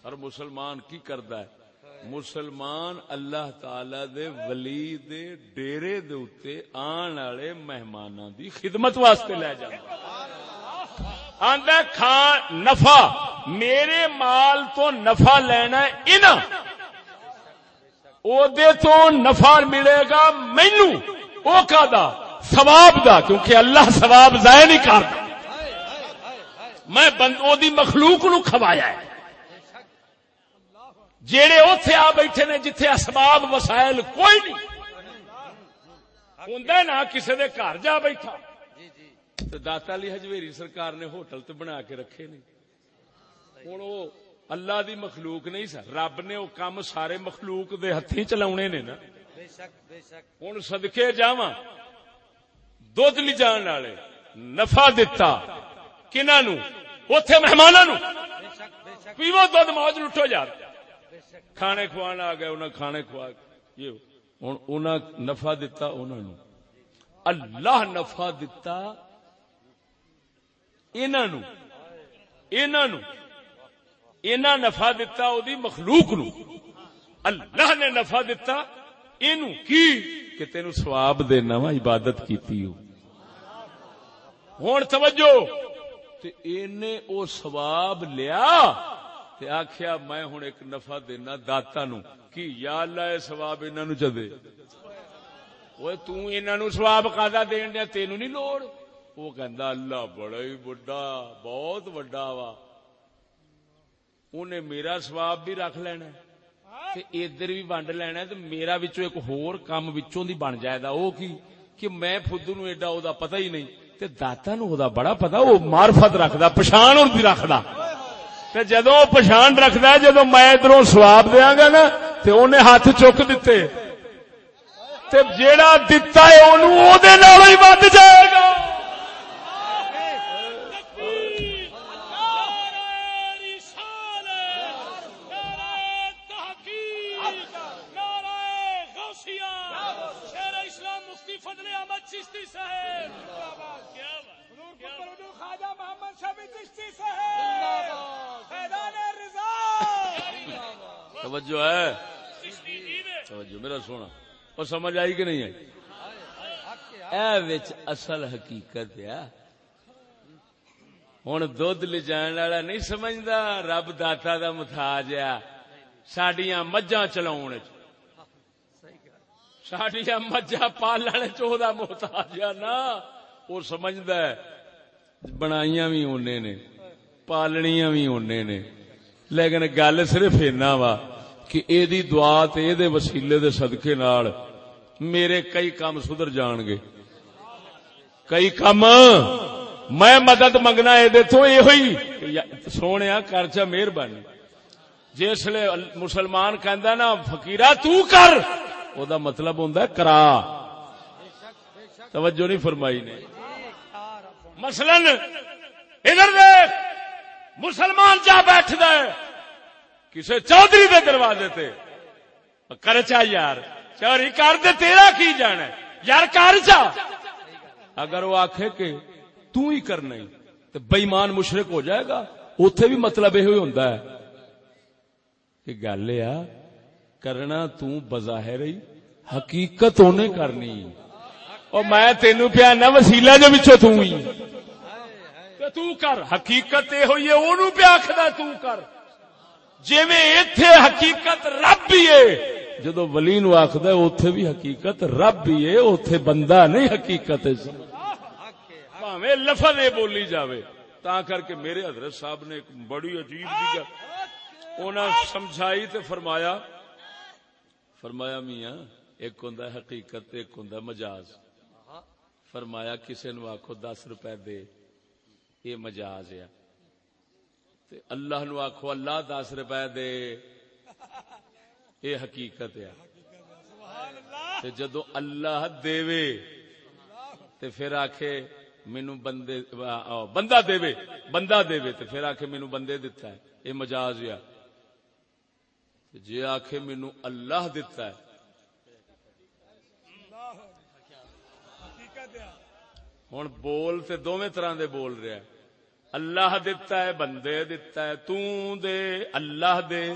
اور مسلمان کی کردا ہے؟ مسلمان اللہ تعالی دے ولی دے ڈیرے دے اوتے آن والے مہماناں دی خدمت واسطے لے جاندا آندا کھان نفع، میرے مال تو نفع لینا ہے انہاں او دے تو نفع ملے گا مینوں او کادا؟ ثواب دا، کیونکہ اللہ ثواب ضائع نہیں کرتا۔ میں بند او دی مخلوق نو کھوایا ہے۔ جیڑے اوتھے آ بیٹھے نے جتھے اسباب وسائل کوئی نہیں۔ ہوں نہ کسی دے گھر جا بیٹھا۔ تو داتا علی ہجویری سرکار نے ہوٹل تو بنا کے رکھے ہوں وہ اللہ دی مخلوق نہیں سر رب نے وہ کام سارے مخلوق دے ہاتھی چلا نے نا۔ ہوں سدکے جا دھد لی جان والے نفا دتا۔ کنہوں نو اتے مہمان نو پیو دھد موج لٹو جا کھانے کھوان آ گئے انہیں کھانے کھوا یہ ہوں انہیں نفا دتا انہوں نے اللہ نفا دتا انہوں انہوں نفا دتا او دی مخلوق نو اللہ نے نفا دتا اینو کی؟ کہ تینو سواب دینا وا عبادت کیتی ہو۔ ہوں توجہ، تے اینے او سواب لیا تے آخیا میں ہوں ایک نفع دینا داتا نو کی یا اللہ سواب انہوں نو چدے۔ وہ تنہوں سواب کا دین دیا تین نہیں لوڑ۔ وہ کہندا اللہ بڑا ہی بڑا، بہت بڑا وا۔ انہیں میرا سواب بھی رکھ لینا ادھر بھی ونڈ لینا تو میرا بچوں ایک ہور کام بچوں دی بن جائے دا۔ وہ کی؟ کہ میں فدو نو ایڈا او دا پتہ ہی نہیں۔ تے داتا نو او دا بڑا پتہ وہ معرفت رکھدا پہچان اور بھی رکھدا۔ تے پچھان رکھد رکھدا جدو میں ادھروں سواب دیاں گا نا، تے اونے ہاتھ چک دتے۔ تے جیڑا دتا ہے، اونوں او دے ہی ود جائے گا۔ توجہ ہے؟ توجہ، میرا سونا، اور سمجھ آئی کہ نہیں آئی؟ اے اصل حقیقت ہے۔ ہوں دھد لے والا نہیں سمجھتا رب داتا دا متاج آ سڈیا مجھا چلا سڈیا مجھا پالنے چوہا محتاج آ نا۔ وہ سمجھد بنائیاں بھی اونے نے، پالنیاں بھی اونے نے۔ لیکن گل صرف اینا وا۔ کہ اے دی دعا تے اے دے وسیلے دے صدقے نال میرے کئی کام سدھر جان گے۔ کئی کام میں مدد منگنا اے دے تو اے ہوئی سونے کر چا، مہربانی۔ جس لیے مسلمان کہندا نا، فقیرہ تو کر۔ او دا مطلب ہوندا ہے کرا۔ توجہ نہیں فرمائی نے۔ مثلا، ادھر دیکھ، مسلمان جا بیٹھ دے کسی چودھری دے دروازے تے۔ کر چا یار، چوری کر دے، تیرا کی جانا یار، کر چا۔ اگر وہ آخ کہ تو ہی کرنا تو بےمان مشرق ہو جائے گا اتے بھی مطلب یہ ہوتا ہے۔ کہ گل یہ کرنا تظاہر ہی حقیقت انہیں کرنی۔ اور میں تینو پیا نہ وسیلا جو بچوں تھی تو کر، حقیقت یہ ہوئی ہے پیا آخر کر۔ جی اتے حقیقت رب بھی ہے۔ جدو ولی نو آخد اتے بھی حقیقت رب بھی ہے اتے بندہ نہیں حقیقت لفظ یہ بولی جاوے۔ تا کر کے میرے حضرت صاحب نے ایک بڑی عجیب جی جگہ سمجھائی تے فرمایا فرمایا میاں، ایک ہوں حقیقت، ایک ہوں مجاز۔ فرمایا کسی نو آخو دس روپے دے، یہ مجاز ہے۔ اللہ نو آخو اللہ دس روپے دے۔ یہ حقیقت ہے۔ جدو اللہ دے تے پھر آخے مینو بندے بندہ دے بندہ دے تے پھر آخے مینو بندے دتا ہے۔ یہ مجاز یا جی آخ مینو اللہ دتا ہے۔ ہوں بول تے دونوں طرح دے بول رہا ہے اللہ دتا ہے، بندے دتا ہے توں دے، اللہ دے۔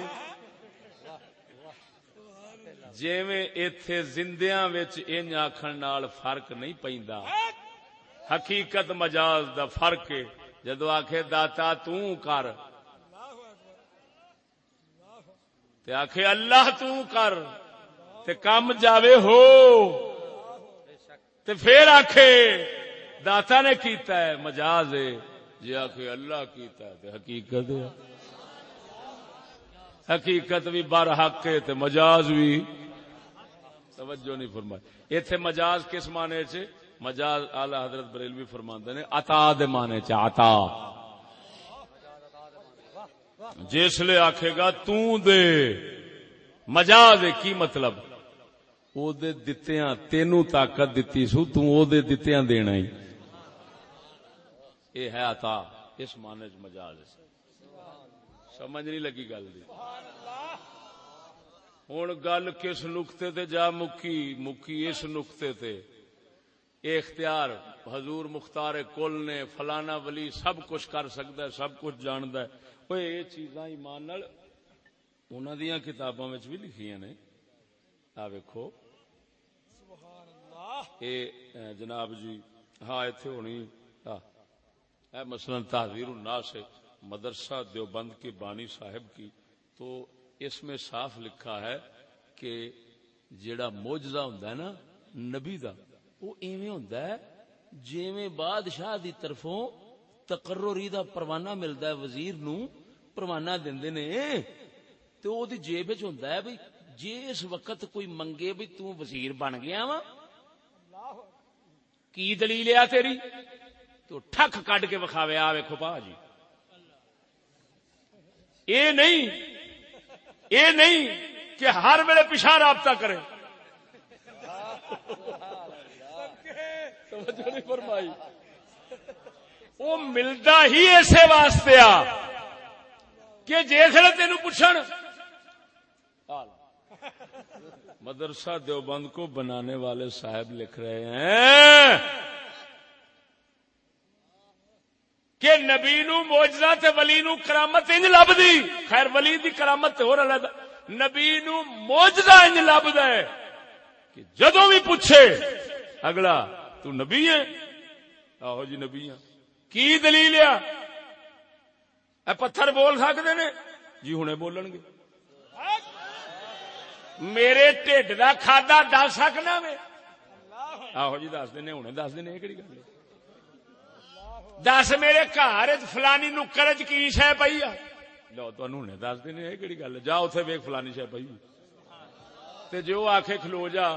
جیویں ایتھے زندیاں وچ انج آکھن نال فرق نہیں پیندا۔ حقیقت مجاز دا فرق ہے۔ جدو آکھے، داتا توں کر۔ تے آکھے، اللہ توں کر۔ تے کم جاوے ہو۔ تے پھر آکھے، داتا نے کیتا ہے، مجاز ہے۔ جی آخ اللہ کیتا ہے، حقیقت حقیقت بھی بر حق ہے، تے مجاز بھی۔ توجہ نہیں فرمائی۔ ایتھے مجاز کس معنی چ مجاز اعلی حضرت بریلوی فرماندے نے، عطا دے معنی چ عطا۔ جس لے آکھے گا، تو دے۔ مجاز کی مطلب؟ او دے دتیاں تینو طاقت دتی سو، تو او دے دتیاں دینا ہی۔ اے ہے عطا اس معنی چ مجاز سمجھ نہیں لگی گل دی۔ ہوں گل کس نقطے تے جا مکی مکی اس نقطے تے۔ اے اختیار حضور مختار کل نے فلانا ولی سب کچھ کر سکتا ہے سب کچھ جاند ہے۔ وہ یہ چیزاں ایمان انہوں دیا کتاباں بھی لکھیاں نے۔ آ ویکو اے جناب جی ہاں اتنے ہونی مثلا تحریر الناس ہے مدرسہ دیوبند کی بانی صاحب کی، تو اس میں صاف لکھا ہے کہ جیڑا موجزہ ہوں نا، نبی دا وہ ایویں ہوں جیویں بادشاہ دی طرفوں تقرری دا پروانہ ملدا ہے، وزیر نو پروانہ دیندے نے۔ تے او دی جیب وچ ہوندا ہے بھئی، جے اس وقت کوئی منگے بھی تو وزیر بن گیا وا۔ کی دلیل ہے تیری؟ تو ٹھک کڈ کے وکھاوے آ ویکھو پا جی۔ اے نہیں یہ نہیں کہ ہر ویلے پیچھا رابطہ کرے۔ فرمائی۔ وہ ملتا ہی ایسے واسطے آ کہ جیسے تین پوچھ مدرسہ دیوبند کو بنانے والے صاحب لکھ رہے ہیں۔ کہ نبی نو موجزہ تے ولی نو کرامت انج لب دی خیر ولی دی کرامت تے ہو رہا نبی نو موجزہ انج لب ہے۔ کہ جدو بھی پوچھے، اگلا، تو نبی ہے آہو جی نبی ہیں۔ کی دلیل ہے؟ اے پتھر بول سکتے نے؟ جی ہنے بولن گے۔ میرے ٹھڈ کا کھادا دس سکنا میں؟ آہو جی دس دن ہنے دس دن یہ کہڑی گل ہے؟ دس میرے گھر فلانی نکر کی شہ پی آ؟ لو تھی دس دن یہ کہڑی گل؟ جا اتے ویک فلانی شہ پی جو آخ کھلو جا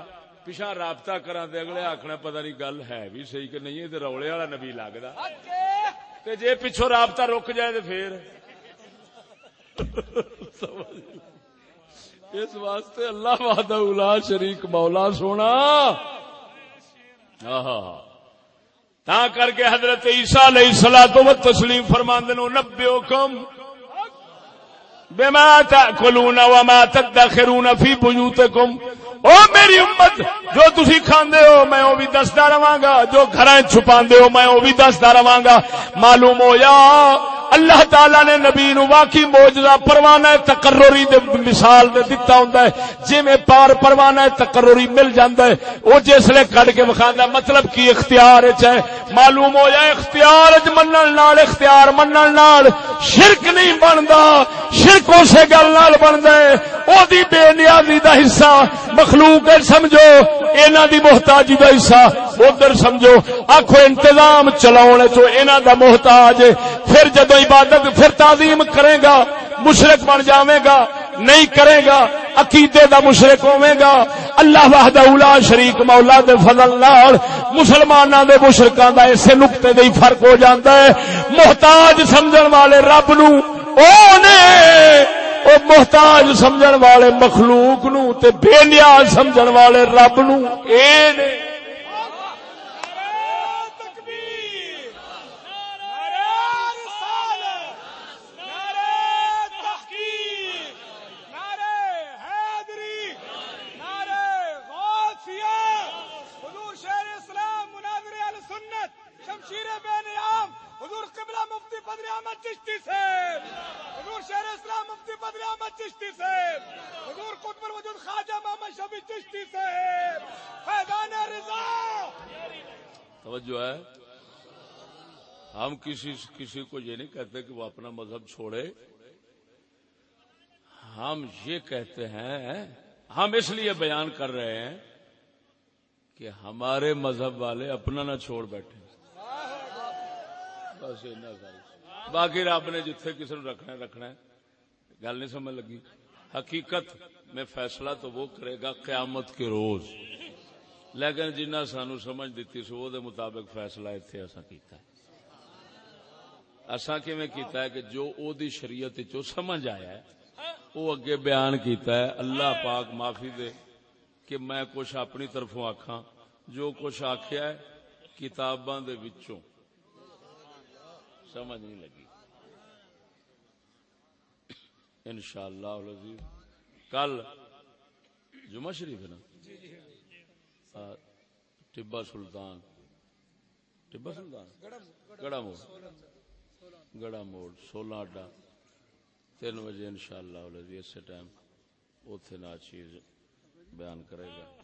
پچھا رابطہ کرا دے اگلے آخنا پتہ نہیں گل ہے بھی صحیح کہ نہیں ہے رولے والا نبی لگتا جی پچھو رابطہ رک جائے تو پھر۔ اس واسطے اللہ بہاد شریک مولا سونا۔ ہاں تا کر کے حضرت عیسیٰ علیہ السلام تو تسلیم فرماند نو نبیو کم بما تاکلون وما تدخرون فی بیوتکم. او میری امت، جو تسی کھاندے ہو، میں او بھی دستا رواں گا، جو گھراں چھپاندے ہو، میں او بھی دستا رواں گا. معلوم ہو یا اللہ تعالی نے نبی نو واقعی موجزہ پروانہ تقرری دے مثال دے دتا ہوندا ہے۔ جویں پار پروانہ تقرری مل جاندا ہے، او جس لے کڈ کے وکھاندا مطلب کی اختیار وچ ہے؟ معلوم ہو جائے اختیار وچ منن نال، اختیار منن نال شرک نہیں بندا۔ شرک اسے گل نال بندا ہے۔ او دی بے نیازی دا حصہ۔ مخلوق سمجھو۔ انہاں دی محتاجی دا حصہ۔ ادھر سمجھو آخو انتظام چلاؤ چو انہاں دا محتاج پھر جدو عبادت، پھر تعظیم کرے گا مشرق بن جاوے گا، نہیں کرے گا، عقیدے دا مشرق ہوے گا۔ اللہ وحدہ اولا شریک، مولا دے فضل نال مسلماناں دے مشرکاں دا اسے نقطے دے فرق ہو جاندا ہے۔ محتاج سمجھن والے رب نو، او نے او محتاج سمجھن والے مخلوق نو تے بے نیاز سمجھن والے رب نو، اے نے توجہ ہے۔ ہم کسی کسی کو یہ نہیں کہتے کہ وہ اپنا مذہب چھوڑے۔ ہم یہ کہتے ہیں، ہم اس لیے بیان کر رہے ہیں کہ ہمارے مذہب والے اپنا نہ چھوڑ بیٹھے۔ بس باقی رب نے جتھے کسی نے رکھنا رکھنا ہے۔ گل نہیں سمجھ لگی۔ حقیقت میں فیصلہ تو وہ کرے گا قیامت کے روز۔ لیکن جنہ سانو سمجھ دیتی سو وہ مطابق فیصلہ اتنے اصا کیتا ہے۔ اصا کیویں کیتا ہے کہ جو او دی شریعت چو سمجھ آیا ہے وہ اگے بیان کیتا ہے۔ اللہ پاک معافی دے کہ میں کچھ اپنی طرفوں آکھاں۔ جو کچھ آخیا ہے، کتاباں دے وچوں۔ سمجھ نہیں لگی۔ انشاءاللہ العزیز کل جمعہ شریف ہے نا؟ ٹبا سلطان۔ ٹبا سلطان؟ گڑا موڑ گڑا موڑ سولہ اڈا۔ تین بجے انشاءاللہ العزیز اسی ٹائم اوتھے نا چیز بیان کرے گا۔